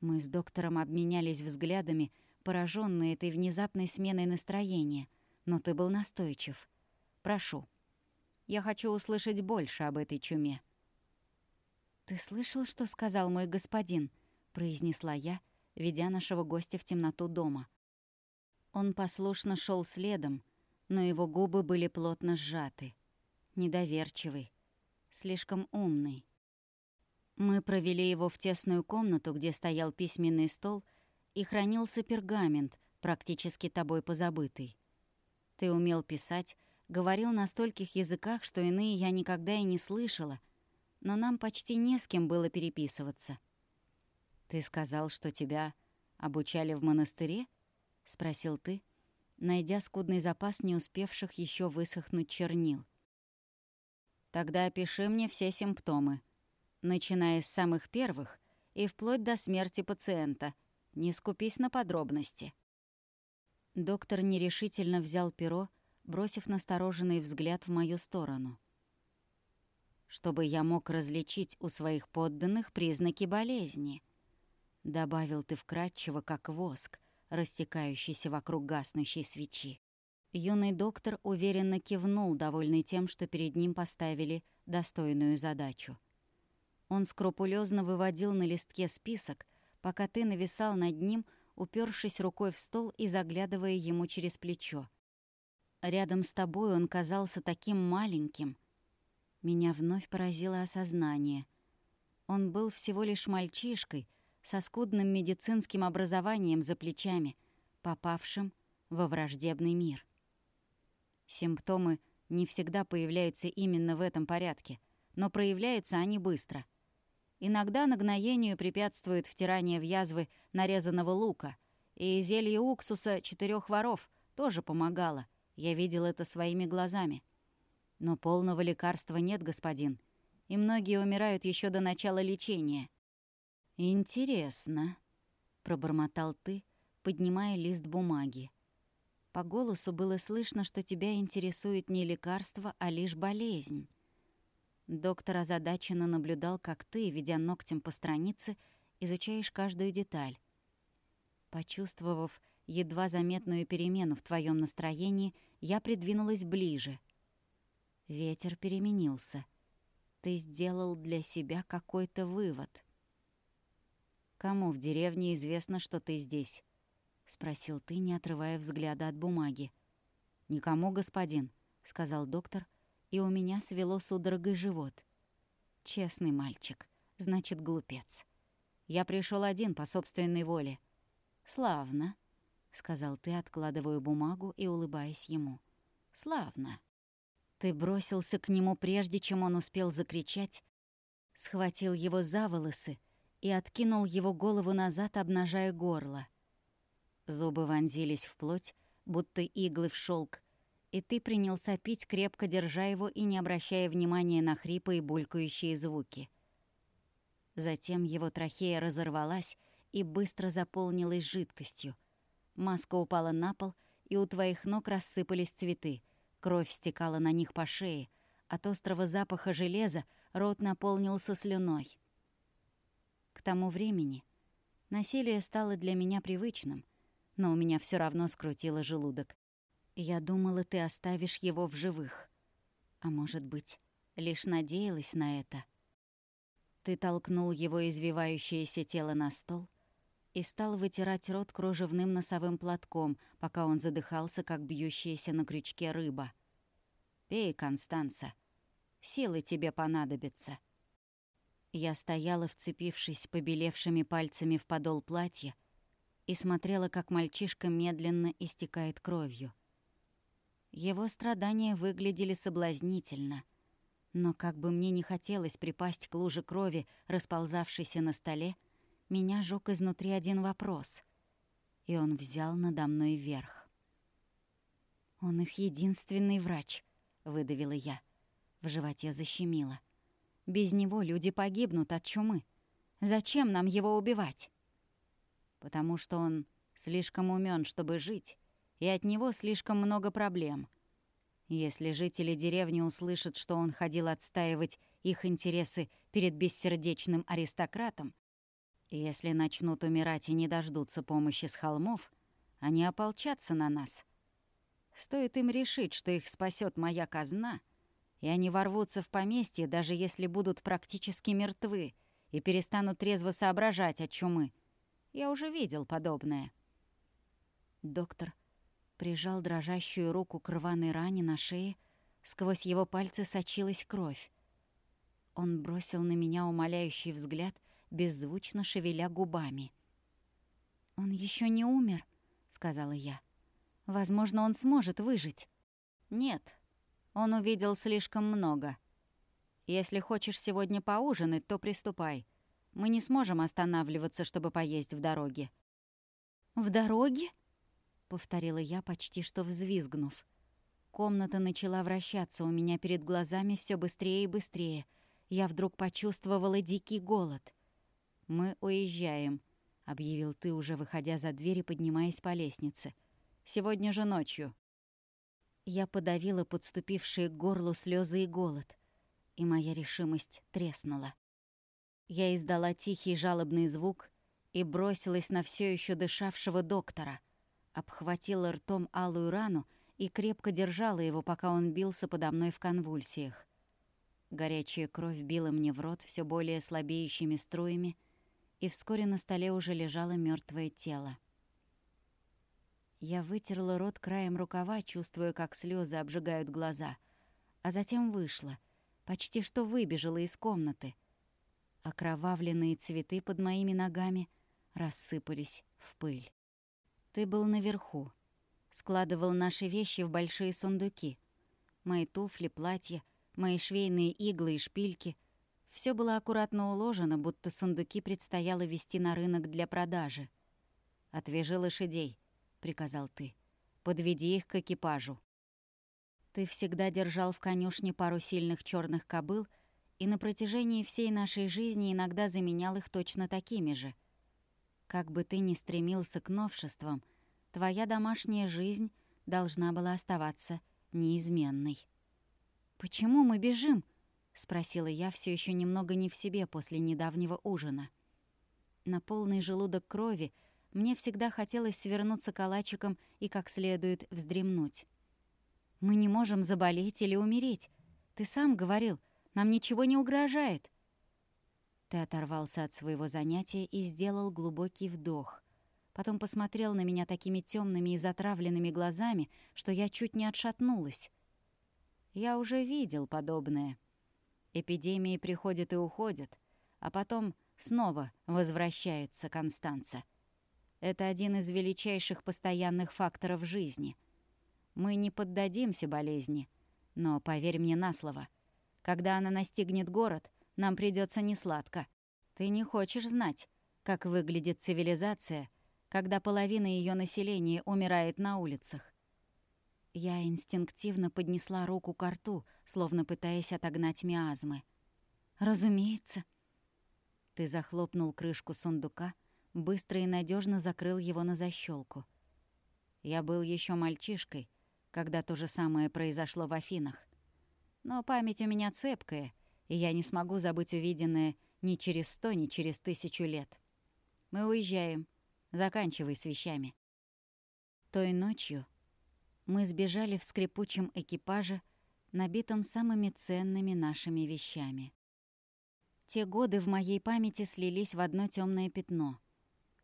Мы с доктором обменялись взглядами, пораженные этой внезапной сменой настроения, но ты был настойчив. Прошу. Я хочу услышать больше об этой чуме. Ты слышал, что сказал мой господин? произнесла я, ведя нашего гостя в темноту дома. Он послушно шел следом, но его губы были плотно сжаты недоверчивый, слишком умный. Мы провели его в тесную комнату, где стоял письменный стол и хранился пергамент, практически тобой позабытый. Ты умел писать, говорил на стольких языках, что иные я никогда и не слышала, но нам почти не с кем было переписываться. «Ты сказал, что тебя обучали в монастыре?» — спросил ты, найдя скудный запас не успевших еще высохнуть чернил. «Тогда опиши мне все симптомы, начиная с самых первых и вплоть до смерти пациента. Не скупись на подробности». Доктор нерешительно взял перо, бросив настороженный взгляд в мою сторону. «Чтобы я мог различить у своих подданных признаки болезни», — добавил ты вкратчиво, как воск, растекающийся вокруг гаснущей свечи. Юный доктор уверенно кивнул, довольный тем, что перед ним поставили достойную задачу. Он скрупулезно выводил на листке список, пока ты нависал над ним, упершись рукой в стол и заглядывая ему через плечо. Рядом с тобой он казался таким маленьким. Меня вновь поразило осознание. Он был всего лишь мальчишкой, со скудным медицинским образованием за плечами, попавшим во враждебный мир. Симптомы не всегда появляются именно в этом порядке, но проявляются они быстро. Иногда нагноению препятствует втирание в язвы нарезанного лука, и зелье уксуса четырех воров тоже помогало. Я видел это своими глазами. Но полного лекарства нет, господин, и многие умирают еще до начала лечения. «Интересно», — пробормотал ты, поднимая лист бумаги. По голосу было слышно, что тебя интересует не лекарство, а лишь болезнь. Доктор озадаченно наблюдал, как ты, ведя ногтем по странице, изучаешь каждую деталь. Почувствовав едва заметную перемену в твоем настроении, я придвинулась ближе. Ветер переменился. Ты сделал для себя какой-то вывод. «Кому в деревне известно, что ты здесь?» — спросил ты, не отрывая взгляда от бумаги. «Никому, господин», — сказал доктор, — и у меня свело судорогой живот. Честный мальчик, значит, глупец. Я пришел один по собственной воле. «Славно», — сказал ты, откладывая бумагу и улыбаясь ему. «Славно». Ты бросился к нему, прежде чем он успел закричать, схватил его за волосы и откинул его голову назад, обнажая горло. Зубы вонзились в плоть, будто иглы в шелк, и ты принялся пить, крепко держа его и не обращая внимания на хрипы и булькающие звуки. Затем его трахея разорвалась и быстро заполнилась жидкостью. Маска упала на пол, и у твоих ног рассыпались цветы. Кровь стекала на них по шее. От острого запаха железа рот наполнился слюной. К тому времени насилие стало для меня привычным, но у меня все равно скрутило желудок. Я думала, ты оставишь его в живых. А может быть, лишь надеялась на это. Ты толкнул его извивающееся тело на стол и стал вытирать рот кружевным носовым платком, пока он задыхался, как бьющаяся на крючке рыба. «Пей, Констанца. Силы тебе понадобятся». Я стояла, вцепившись побелевшими пальцами в подол платья, и смотрела, как мальчишка медленно истекает кровью. Его страдания выглядели соблазнительно. Но как бы мне не хотелось припасть к луже крови, расползавшейся на столе, меня жёг изнутри один вопрос. И он взял надо мной верх. «Он их единственный врач», — выдавила я. В животе защемило. «Без него люди погибнут от чумы. Зачем нам его убивать?» «Потому что он слишком умен, чтобы жить, и от него слишком много проблем. Если жители деревни услышат, что он ходил отстаивать их интересы перед бессердечным аристократом, если начнут умирать и не дождутся помощи с холмов, они ополчатся на нас. Стоит им решить, что их спасет моя казна, и они ворвутся в поместье, даже если будут практически мертвы и перестанут трезво соображать от чумы. Я уже видел подобное. Доктор прижал дрожащую руку к рваной ране на шее, сквозь его пальцы сочилась кровь. Он бросил на меня умоляющий взгляд, беззвучно шевеля губами. «Он еще не умер», — сказала я. «Возможно, он сможет выжить». «Нет, он увидел слишком много. Если хочешь сегодня поужинать, то приступай. Мы не сможем останавливаться, чтобы поесть в дороге». «В дороге?» — повторила я, почти что взвизгнув. Комната начала вращаться у меня перед глазами все быстрее и быстрее. Я вдруг почувствовала дикий голод. «Мы уезжаем», — объявил ты, уже выходя за дверь и поднимаясь по лестнице. «Сегодня же ночью». Я подавила подступившие к горлу слезы и голод, и моя решимость треснула. Я издала тихий жалобный звук и бросилась на все еще дышавшего доктора, обхватила ртом алую рану и крепко держала его, пока он бился подо мной в конвульсиях. Горячая кровь била мне в рот все более слабеющими струями, и вскоре на столе уже лежало мертвое тело. Я вытерла рот краем рукава, чувствуя, как слезы обжигают глаза, а затем вышла, почти что выбежала из комнаты. Окровавленные цветы под моими ногами рассыпались в пыль. Ты был наверху, складывал наши вещи в большие сундуки. Мои туфли, платья, мои швейные иглы и шпильки — все было аккуратно уложено, будто сундуки предстояло вести на рынок для продажи. «Отвяжи лошадей», — приказал ты. «Подведи их к экипажу». Ты всегда держал в конюшне пару сильных черных кобыл и на протяжении всей нашей жизни иногда заменял их точно такими же. Как бы ты ни стремился к новшествам, твоя домашняя жизнь должна была оставаться неизменной. «Почему мы бежим?» — спросила я, все еще немного не в себе после недавнего ужина. На полный желудок крови мне всегда хотелось свернуться калачиком и как следует вздремнуть. «Мы не можем заболеть или умереть. Ты сам говорил, нам ничего не угрожает». Ты оторвался от своего занятия и сделал глубокий вдох — Потом посмотрел на меня такими темными и затравленными глазами, что я чуть не отшатнулась. Я уже видел подобное. Эпидемии приходят и уходят, а потом снова возвращаются Констанца. Это один из величайших постоянных факторов жизни. Мы не поддадимся болезни, но поверь мне на слово, когда она настигнет город, нам придется несладко. Ты не хочешь знать, как выглядит цивилизация — когда половина ее населения умирает на улицах. Я инстинктивно поднесла руку к рту, словно пытаясь отогнать миазмы. «Разумеется». Ты захлопнул крышку сундука, быстро и надежно закрыл его на защелку. Я был еще мальчишкой, когда то же самое произошло в Афинах. Но память у меня цепкая, и я не смогу забыть увиденное ни через сто, ни через тысячу лет. Мы уезжаем. Заканчивай с вещами. Той ночью мы сбежали в скрипучем экипаже, набитом самыми ценными нашими вещами. Те годы в моей памяти слились в одно темное пятно.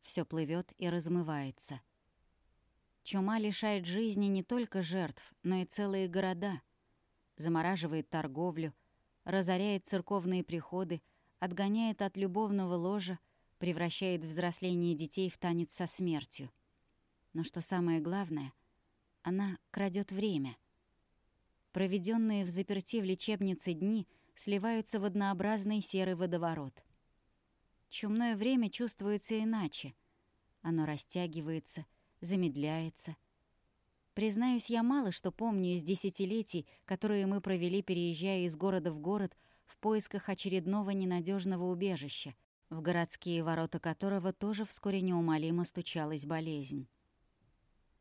Все плывет и размывается. Чума лишает жизни не только жертв, но и целые города. Замораживает торговлю, разоряет церковные приходы, отгоняет от любовного ложа, превращает взросление детей в танец со смертью. Но что самое главное, она крадет время. Проведенные в заперти в лечебнице дни сливаются в однообразный серый водоворот. Чумное время чувствуется иначе. Оно растягивается, замедляется. Признаюсь, я мало что помню из десятилетий, которые мы провели, переезжая из города в город в поисках очередного ненадежного убежища — в городские ворота которого тоже вскоре неумолимо стучалась болезнь.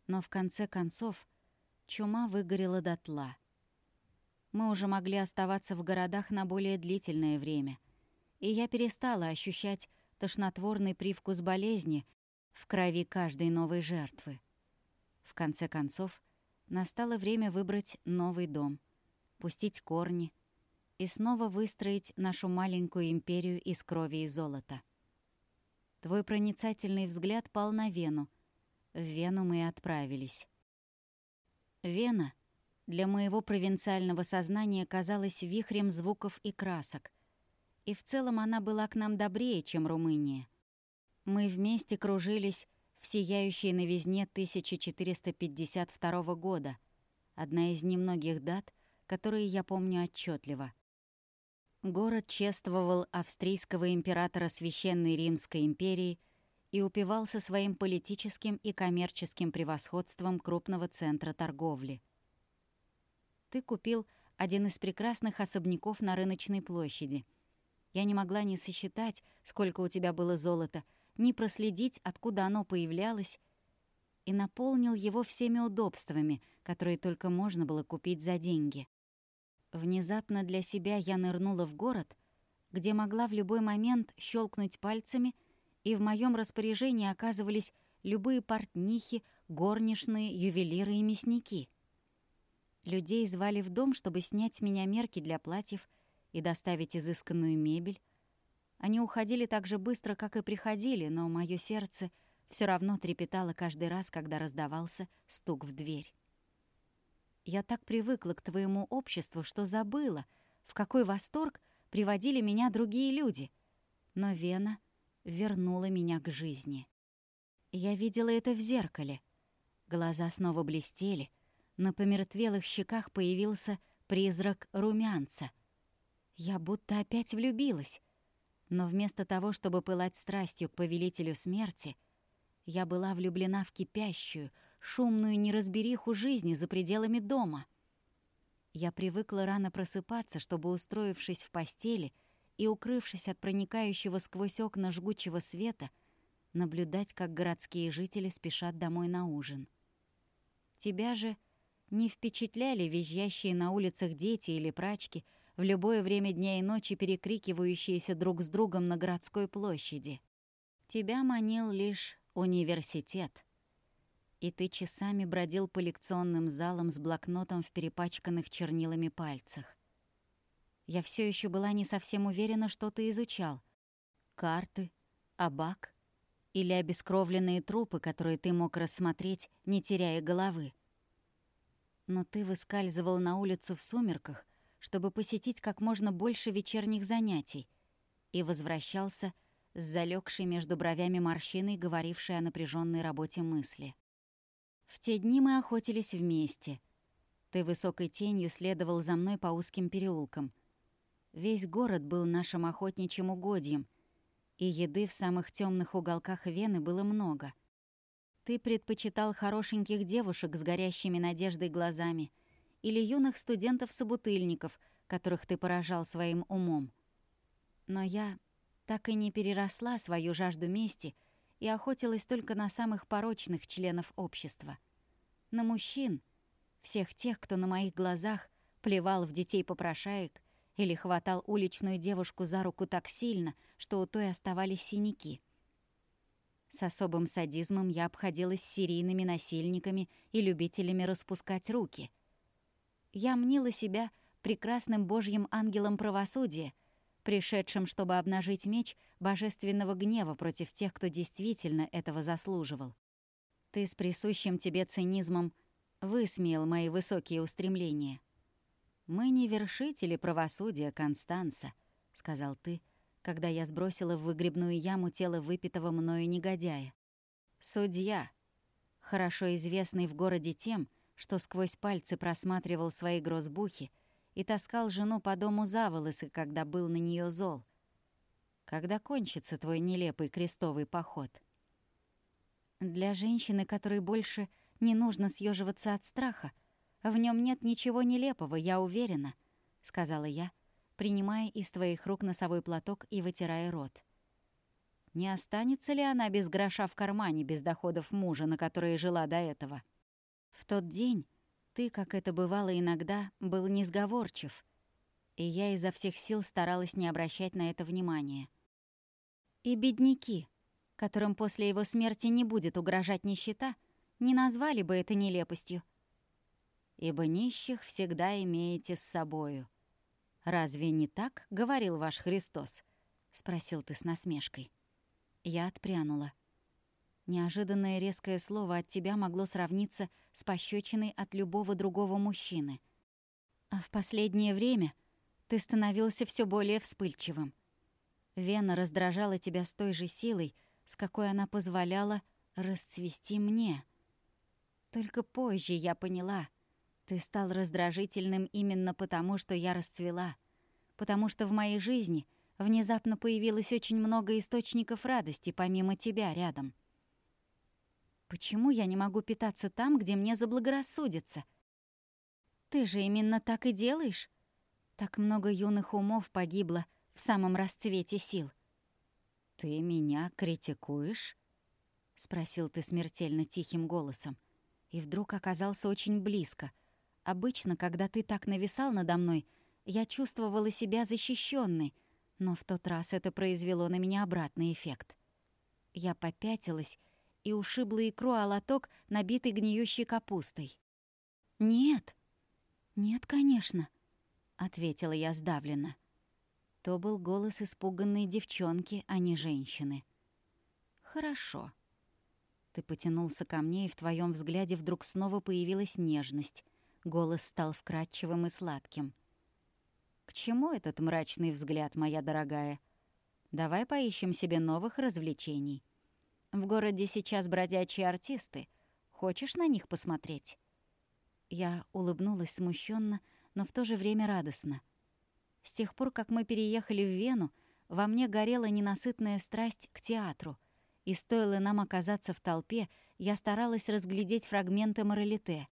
Но в конце концов чума выгорела дотла. Мы уже могли оставаться в городах на более длительное время, и я перестала ощущать тошнотворный привкус болезни в крови каждой новой жертвы. В конце концов, настало время выбрать новый дом, пустить корни — и снова выстроить нашу маленькую империю из крови и золота. Твой проницательный взгляд пал на Вену. В Вену мы и отправились. Вена для моего провинциального сознания казалась вихрем звуков и красок, И в целом она была к нам добрее, чем Румыния. Мы вместе кружились в сияющей новизне 1452 года, одна из немногих дат, которые я помню отчетливо. Город чествовал австрийского императора Священной Римской империи и упивался своим политическим и коммерческим превосходством крупного центра торговли. Ты купил один из прекрасных особняков на рыночной площади. Я не могла ни сосчитать, сколько у тебя было золота, ни проследить, откуда оно появлялось, и наполнил его всеми удобствами, которые только можно было купить за деньги. Внезапно для себя я нырнула в город, где могла в любой момент щелкнуть пальцами, и в моем распоряжении оказывались любые портнихи, горничные, ювелиры и мясники. Людей звали в дом, чтобы снять с меня мерки для платьев и доставить изысканную мебель. Они уходили так же быстро, как и приходили, но мое сердце все равно трепетало каждый раз, когда раздавался стук в дверь. Я так привыкла к твоему обществу, что забыла, в какой восторг приводили меня другие люди. Но Вена вернула меня к жизни. Я видела это в зеркале. Глаза снова блестели, на помертвелых щеках появился призрак румянца. Я будто опять влюбилась. Но вместо того, чтобы пылать страстью к повелителю смерти, я была влюблена в кипящую, шумную неразбериху жизни за пределами дома. Я привыкла рано просыпаться, чтобы, устроившись в постели и укрывшись от проникающего сквозь окна жгучего света, наблюдать, как городские жители спешат домой на ужин. Тебя же не впечатляли визжащие на улицах дети или прачки, в любое время дня и ночи перекрикивающиеся друг с другом на городской площади. Тебя манил лишь университет, и ты часами бродил по лекционным залам с блокнотом в перепачканных чернилами пальцах. Я все еще была не совсем уверена, что ты изучал. Карты, абак или обескровленные трупы, которые ты мог рассмотреть, не теряя головы. Но ты выскальзывал на улицу в сумерках, чтобы посетить как можно больше вечерних занятий, и возвращался с залегшей между бровями морщиной, говорившей о напряженной работе мысли. В те дни мы охотились вместе. Ты высокой тенью следовал за мной по узким переулкам. Весь город был нашим охотничьим угодьем, и еды в самых темных уголках Вены было много. Ты предпочитал хорошеньких девушек с горящими надеждой глазами или юных студентов-собутыльников, которых ты поражал своим умом. Но я так и не переросла свою жажду мести — и охотилась только на самых порочных членов общества. На мужчин, всех тех, кто на моих глазах плевал в детей-попрошаек или хватал уличную девушку за руку так сильно, что у той оставались синяки. С особым садизмом я обходилась с серийными насильниками и любителями распускать руки. Я мнила себя прекрасным божьим ангелом правосудия — пришедшим, чтобы обнажить меч божественного гнева против тех, кто действительно этого заслуживал. Ты с присущим тебе цинизмом высмеял мои высокие устремления. «Мы не вершители правосудия, Констанца», — сказал ты, когда я сбросила в выгребную яму тело выпитого мною негодяя. «Судья, хорошо известный в городе тем, что сквозь пальцы просматривал свои грозбухи, и таскал жену по дому за волосы, когда был на нее зол. Когда кончится твой нелепый крестовый поход? Для женщины, которой больше не нужно съеживаться от страха, в нем нет ничего нелепого, я уверена, сказала я, принимая из твоих рук носовой платок и вытирая рот. Не останется ли она без гроша в кармане, без доходов мужа, на которые жила до этого? В тот день ты, как это бывало иногда, был несговорчив, и я изо всех сил старалась не обращать на это внимания. И бедняки, которым после его смерти не будет угрожать нищета, не назвали бы это нелепостью. «Ибо нищих всегда имеете с собою». «Разве не так?» — говорил ваш Христос, — спросил ты с насмешкой. Я отпрянула. Неожиданное резкое слово от тебя могло сравниться с пощечиной от любого другого мужчины. А в последнее время ты становился все более вспыльчивым. Вена раздражала тебя с той же силой, с какой она позволяла расцвести мне. Только позже я поняла, ты стал раздражительным именно потому, что я расцвела, потому что в моей жизни внезапно появилось очень много источников радости помимо тебя рядом. Почему я не могу питаться там, где мне заблагорассудится? Ты же именно так и делаешь. Так много юных умов погибло в самом расцвете сил. «Ты меня критикуешь?» — спросил ты смертельно тихим голосом. И вдруг оказался очень близко. Обычно, когда ты так нависал надо мной, я чувствовала себя защищенной, но в тот раз это произвело на меня обратный эффект. Я попятилась и ушибла икру о лоток, набитый гниющей капустой. «Нет, нет, конечно», — ответила я сдавленно. То был голос испуганной девчонки, а не женщины. «Хорошо». Ты потянулся ко мне, и в твоем взгляде вдруг снова появилась нежность. Голос стал вкрадчивым и сладким. «К чему этот мрачный взгляд, моя дорогая? Давай поищем себе новых развлечений». В городе сейчас бродячие артисты. Хочешь на них посмотреть?» Я улыбнулась смущенно, но в то же время радостно. С тех пор, как мы переехали в Вену, во мне горела ненасытная страсть к театру, и стоило нам оказаться в толпе, я старалась разглядеть фрагменты моралите.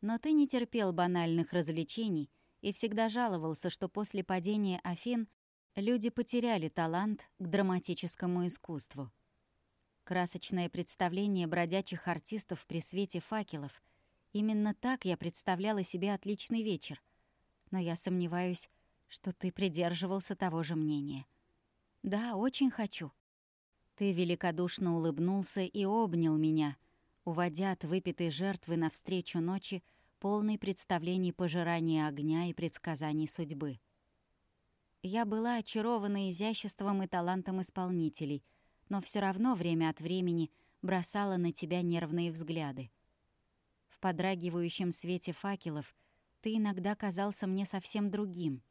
Но ты не терпел банальных развлечений и всегда жаловался, что после падения Афин люди потеряли талант к драматическому искусству. Красочное представление бродячих артистов при свете факелов. Именно так я представляла себе отличный вечер. Но я сомневаюсь, что ты придерживался того же мнения. Да, очень хочу. Ты великодушно улыбнулся и обнял меня, уводя от выпитой жертвы навстречу ночи, полной представлений пожирания огня и предсказаний судьбы. Я была очарована изяществом и талантом исполнителей, но все равно время от времени бросала на тебя нервные взгляды. В подрагивающем свете факелов ты иногда казался мне совсем другим.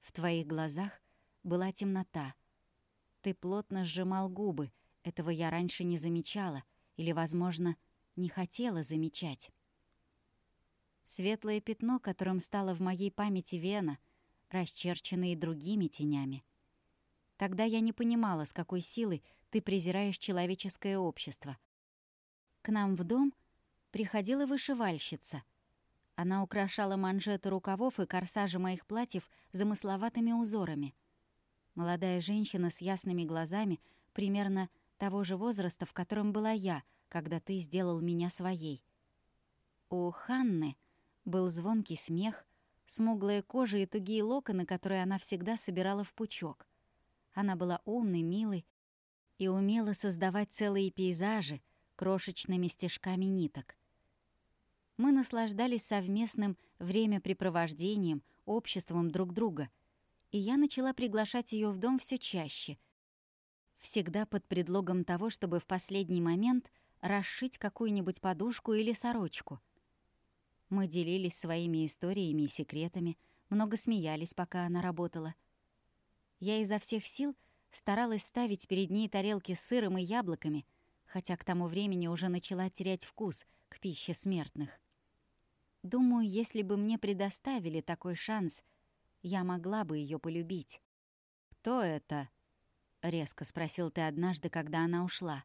В твоих глазах была темнота. Ты плотно сжимал губы, этого я раньше не замечала или, возможно, не хотела замечать. Светлое пятно, которым стало в моей памяти Вена, расчерченное другими тенями. Тогда я не понимала, с какой силой ты презираешь человеческое общество. К нам в дом приходила вышивальщица. Она украшала манжеты рукавов и корсажи моих платьев замысловатыми узорами. Молодая женщина с ясными глазами, примерно того же возраста, в котором была я, когда ты сделал меня своей. У Ханны был звонкий смех, смуглая кожа и тугие локоны, которые она всегда собирала в пучок. Она была умной, милой, и умела создавать целые пейзажи крошечными стежками ниток. Мы наслаждались совместным времяпрепровождением, обществом друг друга, и я начала приглашать ее в дом все чаще, всегда под предлогом того, чтобы в последний момент расшить какую-нибудь подушку или сорочку. Мы делились своими историями и секретами, много смеялись, пока она работала. Я изо всех сил старалась ставить перед ней тарелки с сыром и яблоками, хотя к тому времени уже начала терять вкус к пище смертных. Думаю, если бы мне предоставили такой шанс, я могла бы ее полюбить. «Кто это?» — резко спросил ты однажды, когда она ушла.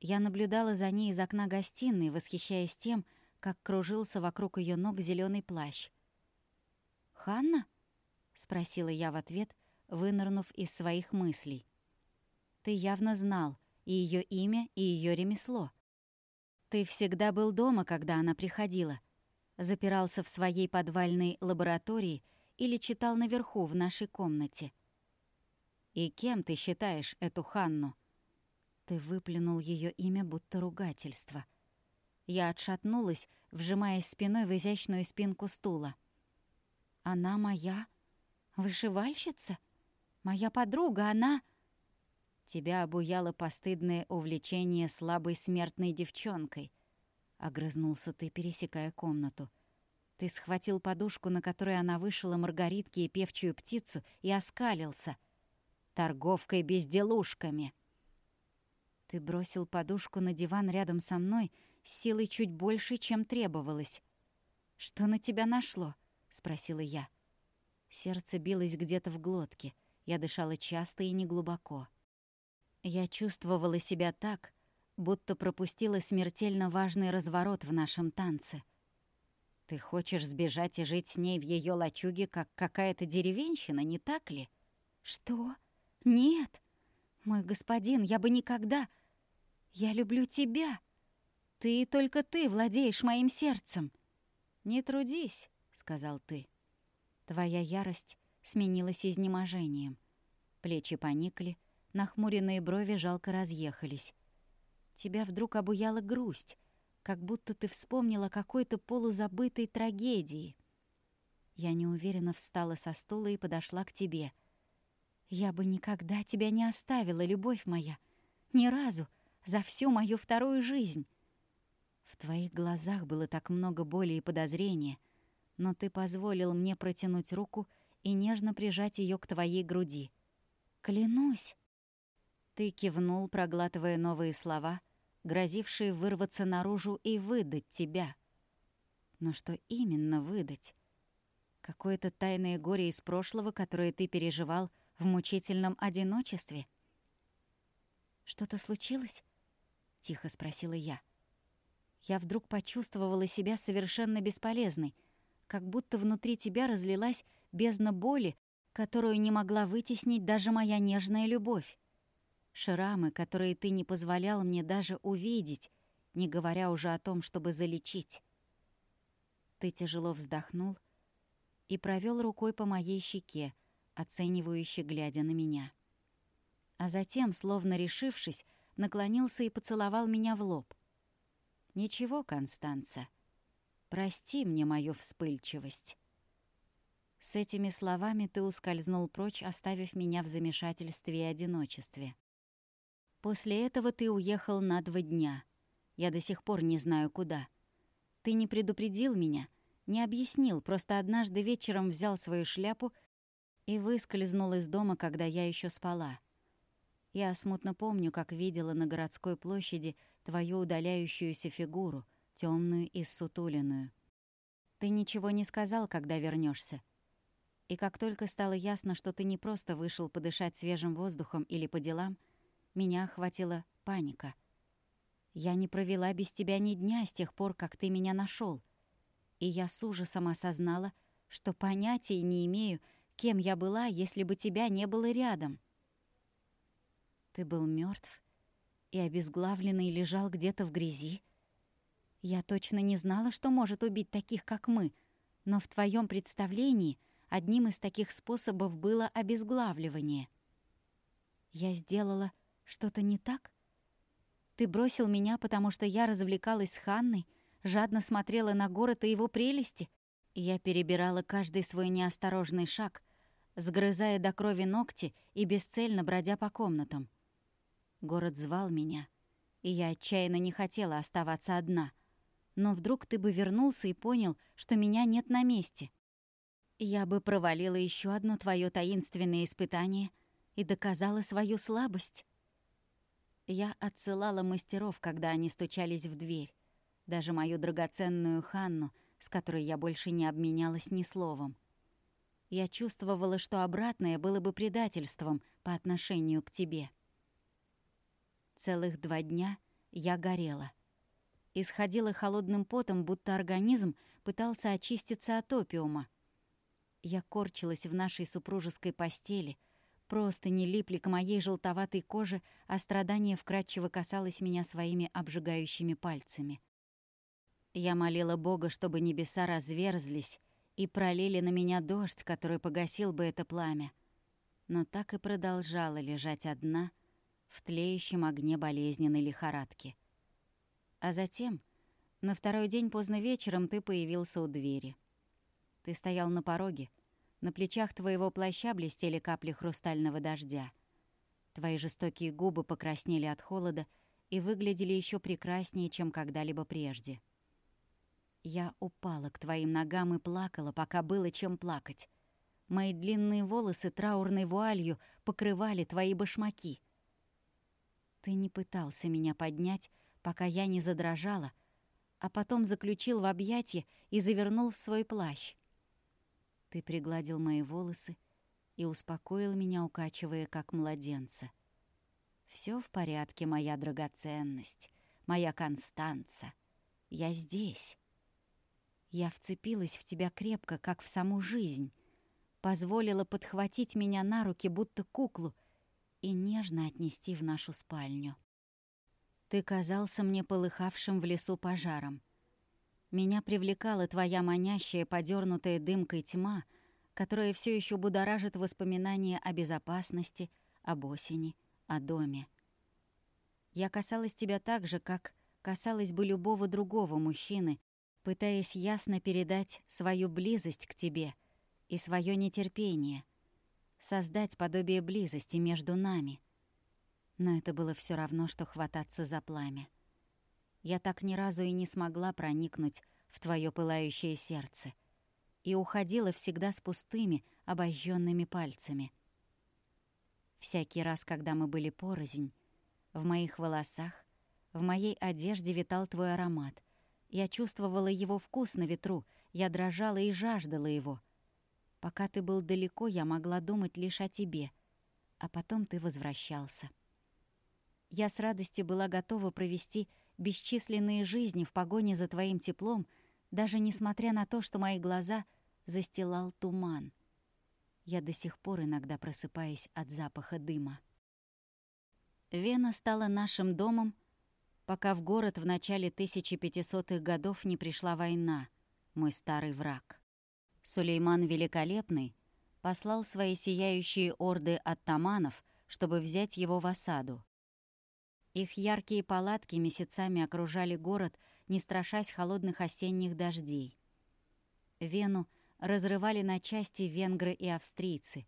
Я наблюдала за ней из окна гостиной, восхищаясь тем, как кружился вокруг ее ног зеленый плащ. «Ханна?» — спросила я в ответ, вынырнув из своих мыслей. «Ты явно знал и ее имя, и ее ремесло. Ты всегда был дома, когда она приходила, запирался в своей подвальной лаборатории или читал наверху в нашей комнате. И кем ты считаешь эту Ханну?» Ты выплюнул ее имя, будто ругательство. Я отшатнулась, вжимаясь спиной в изящную спинку стула. «Она моя? Вышивальщица?» Моя подруга, она...» «Тебя обуяло постыдное увлечение слабой смертной девчонкой», — огрызнулся ты, пересекая комнату. Ты схватил подушку, на которой она вышила маргаритки и певчую птицу, и оскалился. торговкой безделушками. Ты бросил подушку на диван рядом со мной с силой чуть больше, чем требовалось. «Что на тебя нашло?» — спросила я. Сердце билось где-то в глотке. Я дышала часто и неглубоко. Я чувствовала себя так, будто пропустила смертельно важный разворот в нашем танце. Ты хочешь сбежать и жить с ней в ее лачуге, как какая-то деревенщина, не так ли? Что? Нет. Мой господин, я бы никогда... Я люблю тебя. Ты и только ты владеешь моим сердцем. Не трудись, сказал ты. Твоя ярость сменилась изнеможением. Плечи поникли, нахмуренные брови жалко разъехались. Тебя вдруг обуяла грусть, как будто ты вспомнила какой-то полузабытой трагедии. Я неуверенно встала со стула и подошла к тебе. Я бы никогда тебя не оставила, любовь моя. Ни разу, за всю мою вторую жизнь. В твоих глазах было так много боли и подозрения, но ты позволил мне протянуть руку и нежно прижать ее к твоей груди. Клянусь. Ты кивнул, проглатывая новые слова — грозившие вырваться наружу и выдать тебя. Но что именно выдать? Какое-то тайное горе из прошлого, которое ты переживал в мучительном одиночестве? «Что-то случилось?» — тихо спросила я. Я вдруг почувствовала себя совершенно бесполезной, как будто внутри тебя разлилась бездна боли, которую не могла вытеснить даже моя нежная любовь. Шрамы, которые ты не позволял мне даже увидеть, не говоря уже о том, чтобы залечить. Ты тяжело вздохнул и провел рукой по моей щеке, оценивающе глядя на меня. А затем, словно решившись, наклонился и поцеловал меня в лоб. «Ничего, Констанца, прости мне мою вспыльчивость». С этими словами ты ускользнул прочь, оставив меня в замешательстве и одиночестве. После этого ты уехал на два дня. Я до сих пор не знаю, куда. Ты не предупредил меня, не объяснил, просто однажды вечером взял свою шляпу и выскользнул из дома, когда я еще спала. Я смутно помню, как видела на городской площади твою удаляющуюся фигуру, темную и сутуленную. Ты ничего не сказал, когда вернешься. И как только стало ясно, что ты не просто вышел подышать свежим воздухом или по делам — меня охватила паника. Я не провела без тебя ни дня с тех пор, как ты меня нашел, И я с ужасом осознала, что понятия не имею, кем я была, если бы тебя не было рядом. Ты был мертв и обезглавленный лежал где-то в грязи. Я точно не знала, что может убить таких, как мы, но в твоем представлении одним из таких способов было обезглавливание. Я сделала что-то не так? Ты бросил меня, потому что я развлекалась с Ханной, жадно смотрела на город и его прелести? Я перебирала каждый свой неосторожный шаг, сгрызая до крови ногти и бесцельно бродя по комнатам. Город звал меня, и я отчаянно не хотела оставаться одна. Но вдруг ты бы вернулся и понял, что меня нет на месте. Я бы провалила еще одно твое таинственное испытание и доказала свою слабость. Я отсылала мастеров, когда они стучались в дверь. Даже мою драгоценную Ханну, с которой я больше не обменялась ни словом. Я чувствовала, что обратное было бы предательством по отношению к тебе. Целых два дня я горела. Исходила холодным потом, будто организм пытался очиститься от опиума. Я корчилась в нашей супружеской постели — Просто не липли к моей желтоватой коже, а страдание вкрадчиво касалось меня своими обжигающими пальцами. Я молила Бога, чтобы небеса разверзлись и пролили на меня дождь, который погасил бы это пламя. Но так и продолжала лежать одна в тлеющем огне болезненной лихорадки. А затем, на второй день поздно вечером, ты появился у двери. Ты стоял на пороге, на плечах твоего плаща блестели капли хрустального дождя. Твои жестокие губы покраснели от холода и выглядели еще прекраснее, чем когда-либо прежде. Я упала к твоим ногам и плакала, пока было чем плакать. Мои длинные волосы траурной вуалью покрывали твои башмаки. Ты не пытался меня поднять, пока я не задрожала, а потом заключил в объятье и завернул в свой плащ. Ты пригладил мои волосы и успокоил меня, укачивая как младенца. Все в порядке, моя драгоценность, моя Констанца. Я здесь. Я вцепилась в тебя крепко, как в саму жизнь, позволила подхватить меня на руки, будто куклу, и нежно отнести в нашу спальню. Ты казался мне полыхавшим в лесу пожаром. Меня привлекала твоя манящая, подернутая дымкой тьма, которая все еще будоражит воспоминания о безопасности, об осени, о доме. Я касалась тебя так же, как касалась бы любого другого мужчины, пытаясь ясно передать свою близость к тебе и свое нетерпение, создать подобие близости между нами. Но это было все равно, что хвататься за пламя. Я так ни разу и не смогла проникнуть в твое пылающее сердце и уходила всегда с пустыми, обожженными пальцами. Всякий раз, когда мы были порознь, в моих волосах, в моей одежде витал твой аромат. Я чувствовала его вкус на ветру, я дрожала и жаждала его. Пока ты был далеко, я могла думать лишь о тебе, а потом ты возвращался. Я с радостью была готова провести бесчисленные жизни в погоне за твоим теплом, даже несмотря на то, что мои глаза застилал туман. Я до сих пор иногда просыпаюсь от запаха дыма. Вена стала нашим домом, пока в город в начале 1500-х годов не пришла война, мой старый враг. Сулейман Великолепный послал свои сияющие орды оттаманов, чтобы взять его в осаду. Их яркие палатки месяцами окружали город, не страшась холодных осенних дождей. Вену разрывали на части венгры и австрийцы.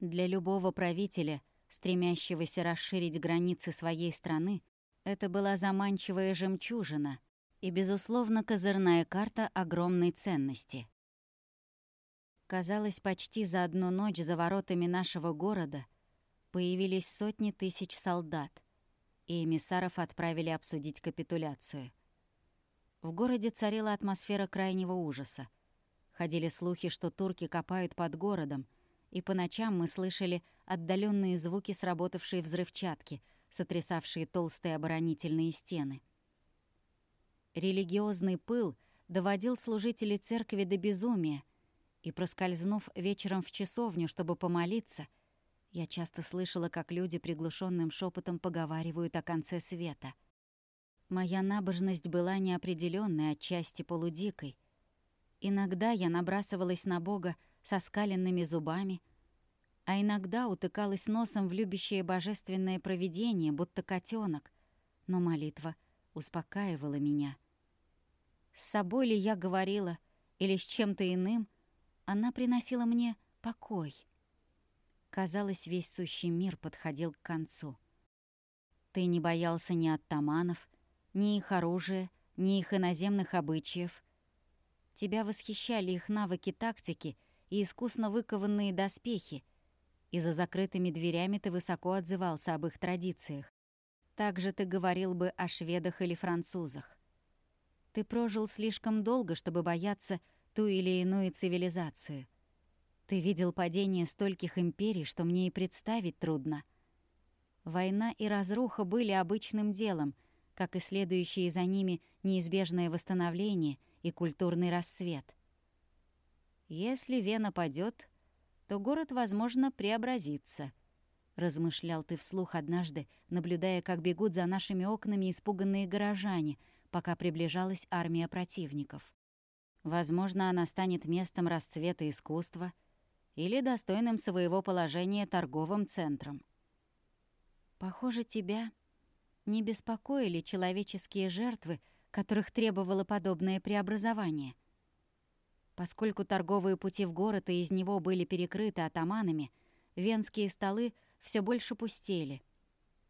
Для любого правителя, стремящегося расширить границы своей страны, это была заманчивая жемчужина и, безусловно, козырная карта огромной ценности. Казалось, почти за одну ночь за воротами нашего города появились сотни тысяч солдат — и эмиссаров отправили обсудить капитуляцию. В городе царила атмосфера крайнего ужаса. Ходили слухи, что турки копают под городом, и по ночам мы слышали отдаленные звуки сработавшей взрывчатки, сотрясавшие толстые оборонительные стены. Религиозный пыл доводил служителей церкви до безумия, и, проскользнув вечером в часовню, чтобы помолиться — я часто слышала, как люди приглушенным шепотом поговаривают о конце света. Моя набожность была неопределенной, отчасти полудикой. Иногда я набрасывалась на Бога со скаленными зубами, а иногда утыкалась носом в любящее божественное провидение, будто котенок, но молитва успокаивала меня. С собой ли я говорила, или с чем-то иным, она приносила мне покой — Казалось, весь сущий мир подходил к концу. Ты не боялся ни оттаманов, ни их оружия, ни их иноземных обычаев. Тебя восхищали их навыки тактики и искусно выкованные доспехи, и за закрытыми дверями ты высоко отзывался об их традициях. Также ты говорил бы о шведах или французах. Ты прожил слишком долго, чтобы бояться ту или иную цивилизацию — ты видел падение стольких империй, что мне и представить трудно. Война и разруха были обычным делом, как и следующие за ними неизбежное восстановление и культурный расцвет. Если Вена падет, то город, возможно, преобразится, размышлял ты вслух однажды, наблюдая, как бегут за нашими окнами испуганные горожане, пока приближалась армия противников. Возможно, она станет местом расцвета искусства — или достойным своего положения торговым центром. Похоже, тебя не беспокоили человеческие жертвы, которых требовало подобное преобразование. Поскольку торговые пути в город и из него были перекрыты атаманами, венские столы все больше пустели.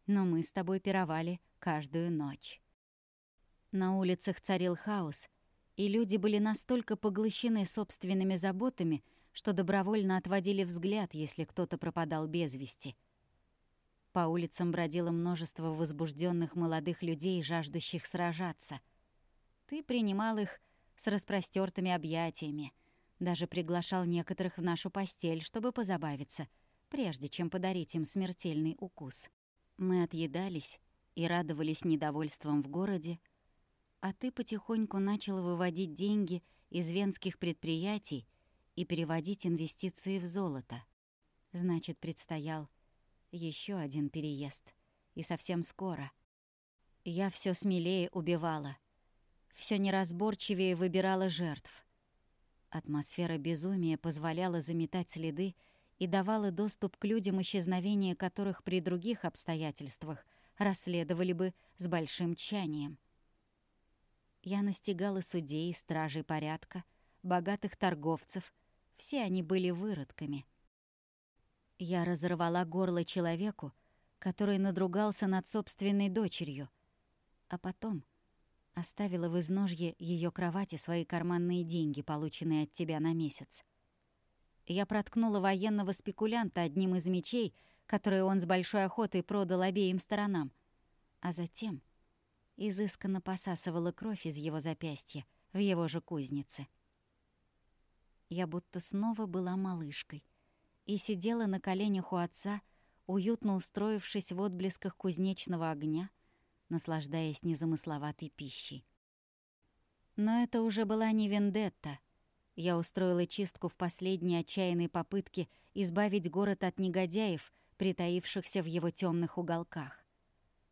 Но мы с тобой пировали каждую ночь. На улицах царил хаос, и люди были настолько поглощены собственными заботами, что добровольно отводили взгляд, если кто-то пропадал без вести. По улицам бродило множество возбужденных молодых людей, жаждущих сражаться. Ты принимал их с распростертыми объятиями, даже приглашал некоторых в нашу постель, чтобы позабавиться, прежде чем подарить им смертельный укус. Мы отъедались и радовались недовольством в городе, а ты потихоньку начал выводить деньги из венских предприятий и переводить инвестиции в золото. Значит, предстоял еще один переезд. И совсем скоро. Я все смелее убивала. все неразборчивее выбирала жертв. Атмосфера безумия позволяла заметать следы и давала доступ к людям, исчезновения которых при других обстоятельствах расследовали бы с большим тщанием. Я настигала судей, стражей порядка, богатых торговцев. Все они были выродками. Я разорвала горло человеку, который надругался над собственной дочерью, а потом оставила в изножье ее кровати свои карманные деньги, полученные от тебя на месяц. Я проткнула военного спекулянта одним из мечей, которые он с большой охотой продал обеим сторонам, а затем изысканно посасывала кровь из его запястья в его же кузнице. Я будто снова была малышкой и сидела на коленях у отца, уютно устроившись в отблесках кузнечного огня, наслаждаясь незамысловатой пищей. Но это уже была не вендетта. Я устроила чистку в последней отчаянной попытке избавить город от негодяев, притаившихся в его темных уголках.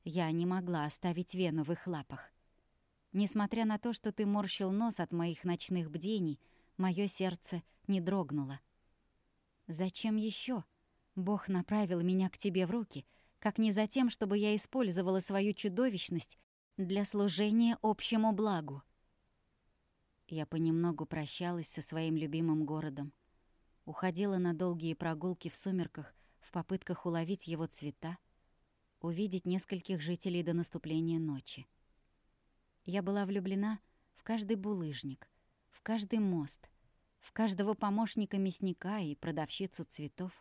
Я не могла оставить Вену в их лапах. Несмотря на то, что ты морщил нос от моих ночных бдений, мое сердце не дрогнуло. Зачем еще? Бог направил меня к тебе в руки, как не за тем, чтобы я использовала свою чудовищность для служения общему благу. Я понемногу прощалась со своим любимым городом, уходила на долгие прогулки в сумерках в попытках уловить его цвета, увидеть нескольких жителей до наступления ночи. Я была влюблена в каждый булыжник, в каждый мост, в каждого помощника мясника и продавщицу цветов.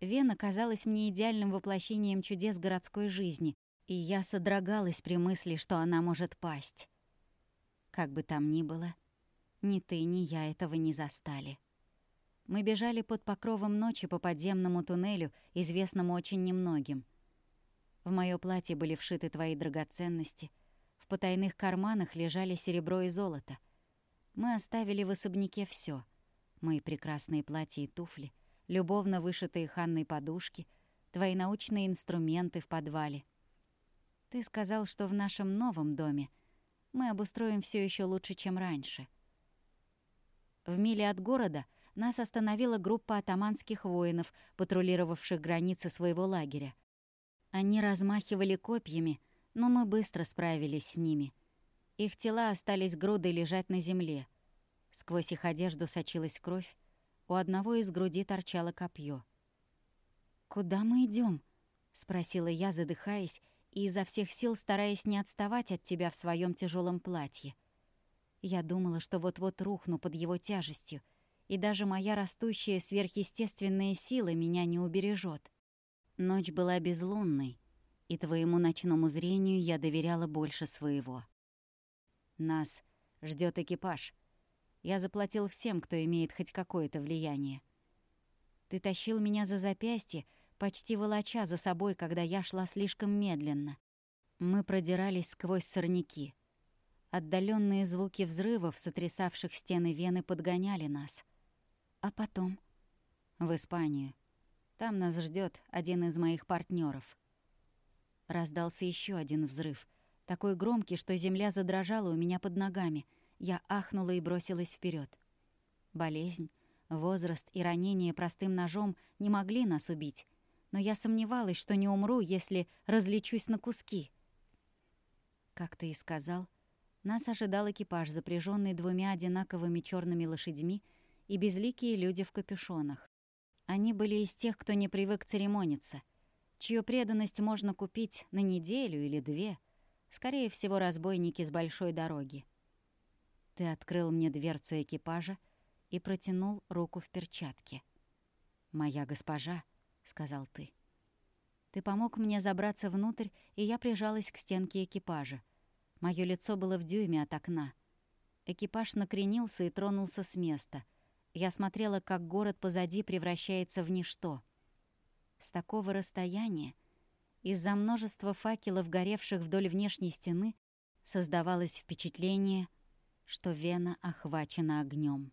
Вена казалась мне идеальным воплощением чудес городской жизни, и я содрогалась при мысли, что она может пасть. Как бы там ни было, ни ты, ни я этого не застали. Мы бежали под покровом ночи по подземному туннелю, известному очень немногим — в моё платье были вшиты твои драгоценности. В потайных карманах лежали серебро и золото. Мы оставили в особняке всё: Мои прекрасные платья и туфли, любовно вышитые Ханной подушки, твои научные инструменты в подвале. Ты сказал, что в нашем новом доме мы обустроим всё ещё лучше, чем раньше. В миле от города нас остановила группа атаманских воинов, патрулировавших границы своего лагеря. Они размахивали копьями, но мы быстро справились с ними. Их тела остались грудой лежать на земле. Сквозь их одежду сочилась кровь, у одного из груди торчало копье. «Куда мы идем? спросила я, задыхаясь, и изо всех сил стараясь не отставать от тебя в своем тяжелом платье. Я думала, что вот-вот рухну под его тяжестью, и даже моя растущая сверхъестественная сила меня не убережет. Ночь была безлунной, и твоему ночному зрению я доверяла больше своего. Нас ждет экипаж. Я заплатил всем, кто имеет хоть какое-то влияние. Ты тащил меня за запястье, почти волоча за собой, когда я шла слишком медленно. Мы продирались сквозь сорняки. Отдаленные звуки взрывов, сотрясавших стены Вены, подгоняли нас. А потом? В Испанию. Там нас ждет один из моих партнеров. Раздался еще один взрыв, такой громкий, что земля задрожала у меня под ногами. Я ахнула и бросилась вперед. Болезнь, возраст и ранение простым ножом не могли нас убить, но я сомневалась, что не умру, если различусь на куски. Как ты и сказал, нас ожидал экипаж, запряженный двумя одинаковыми черными лошадьми и безликие люди в капюшонах. Они были из тех, кто не привык церемониться, чью преданность можно купить на неделю или две, скорее всего, разбойники с большой дороги. Ты открыл мне дверцу экипажа и протянул руку в перчатке. «Моя госпожа», — сказал ты. Ты помог мне забраться внутрь, и я прижалась к стенке экипажа. Моё лицо было в дюйме от окна. Экипаж накренился и тронулся с места. Я смотрела, как город позади превращается в ничто. С такого расстояния, из-за множества факелов, горевших вдоль внешней стены, создавалось впечатление, что Вена охвачена огнем.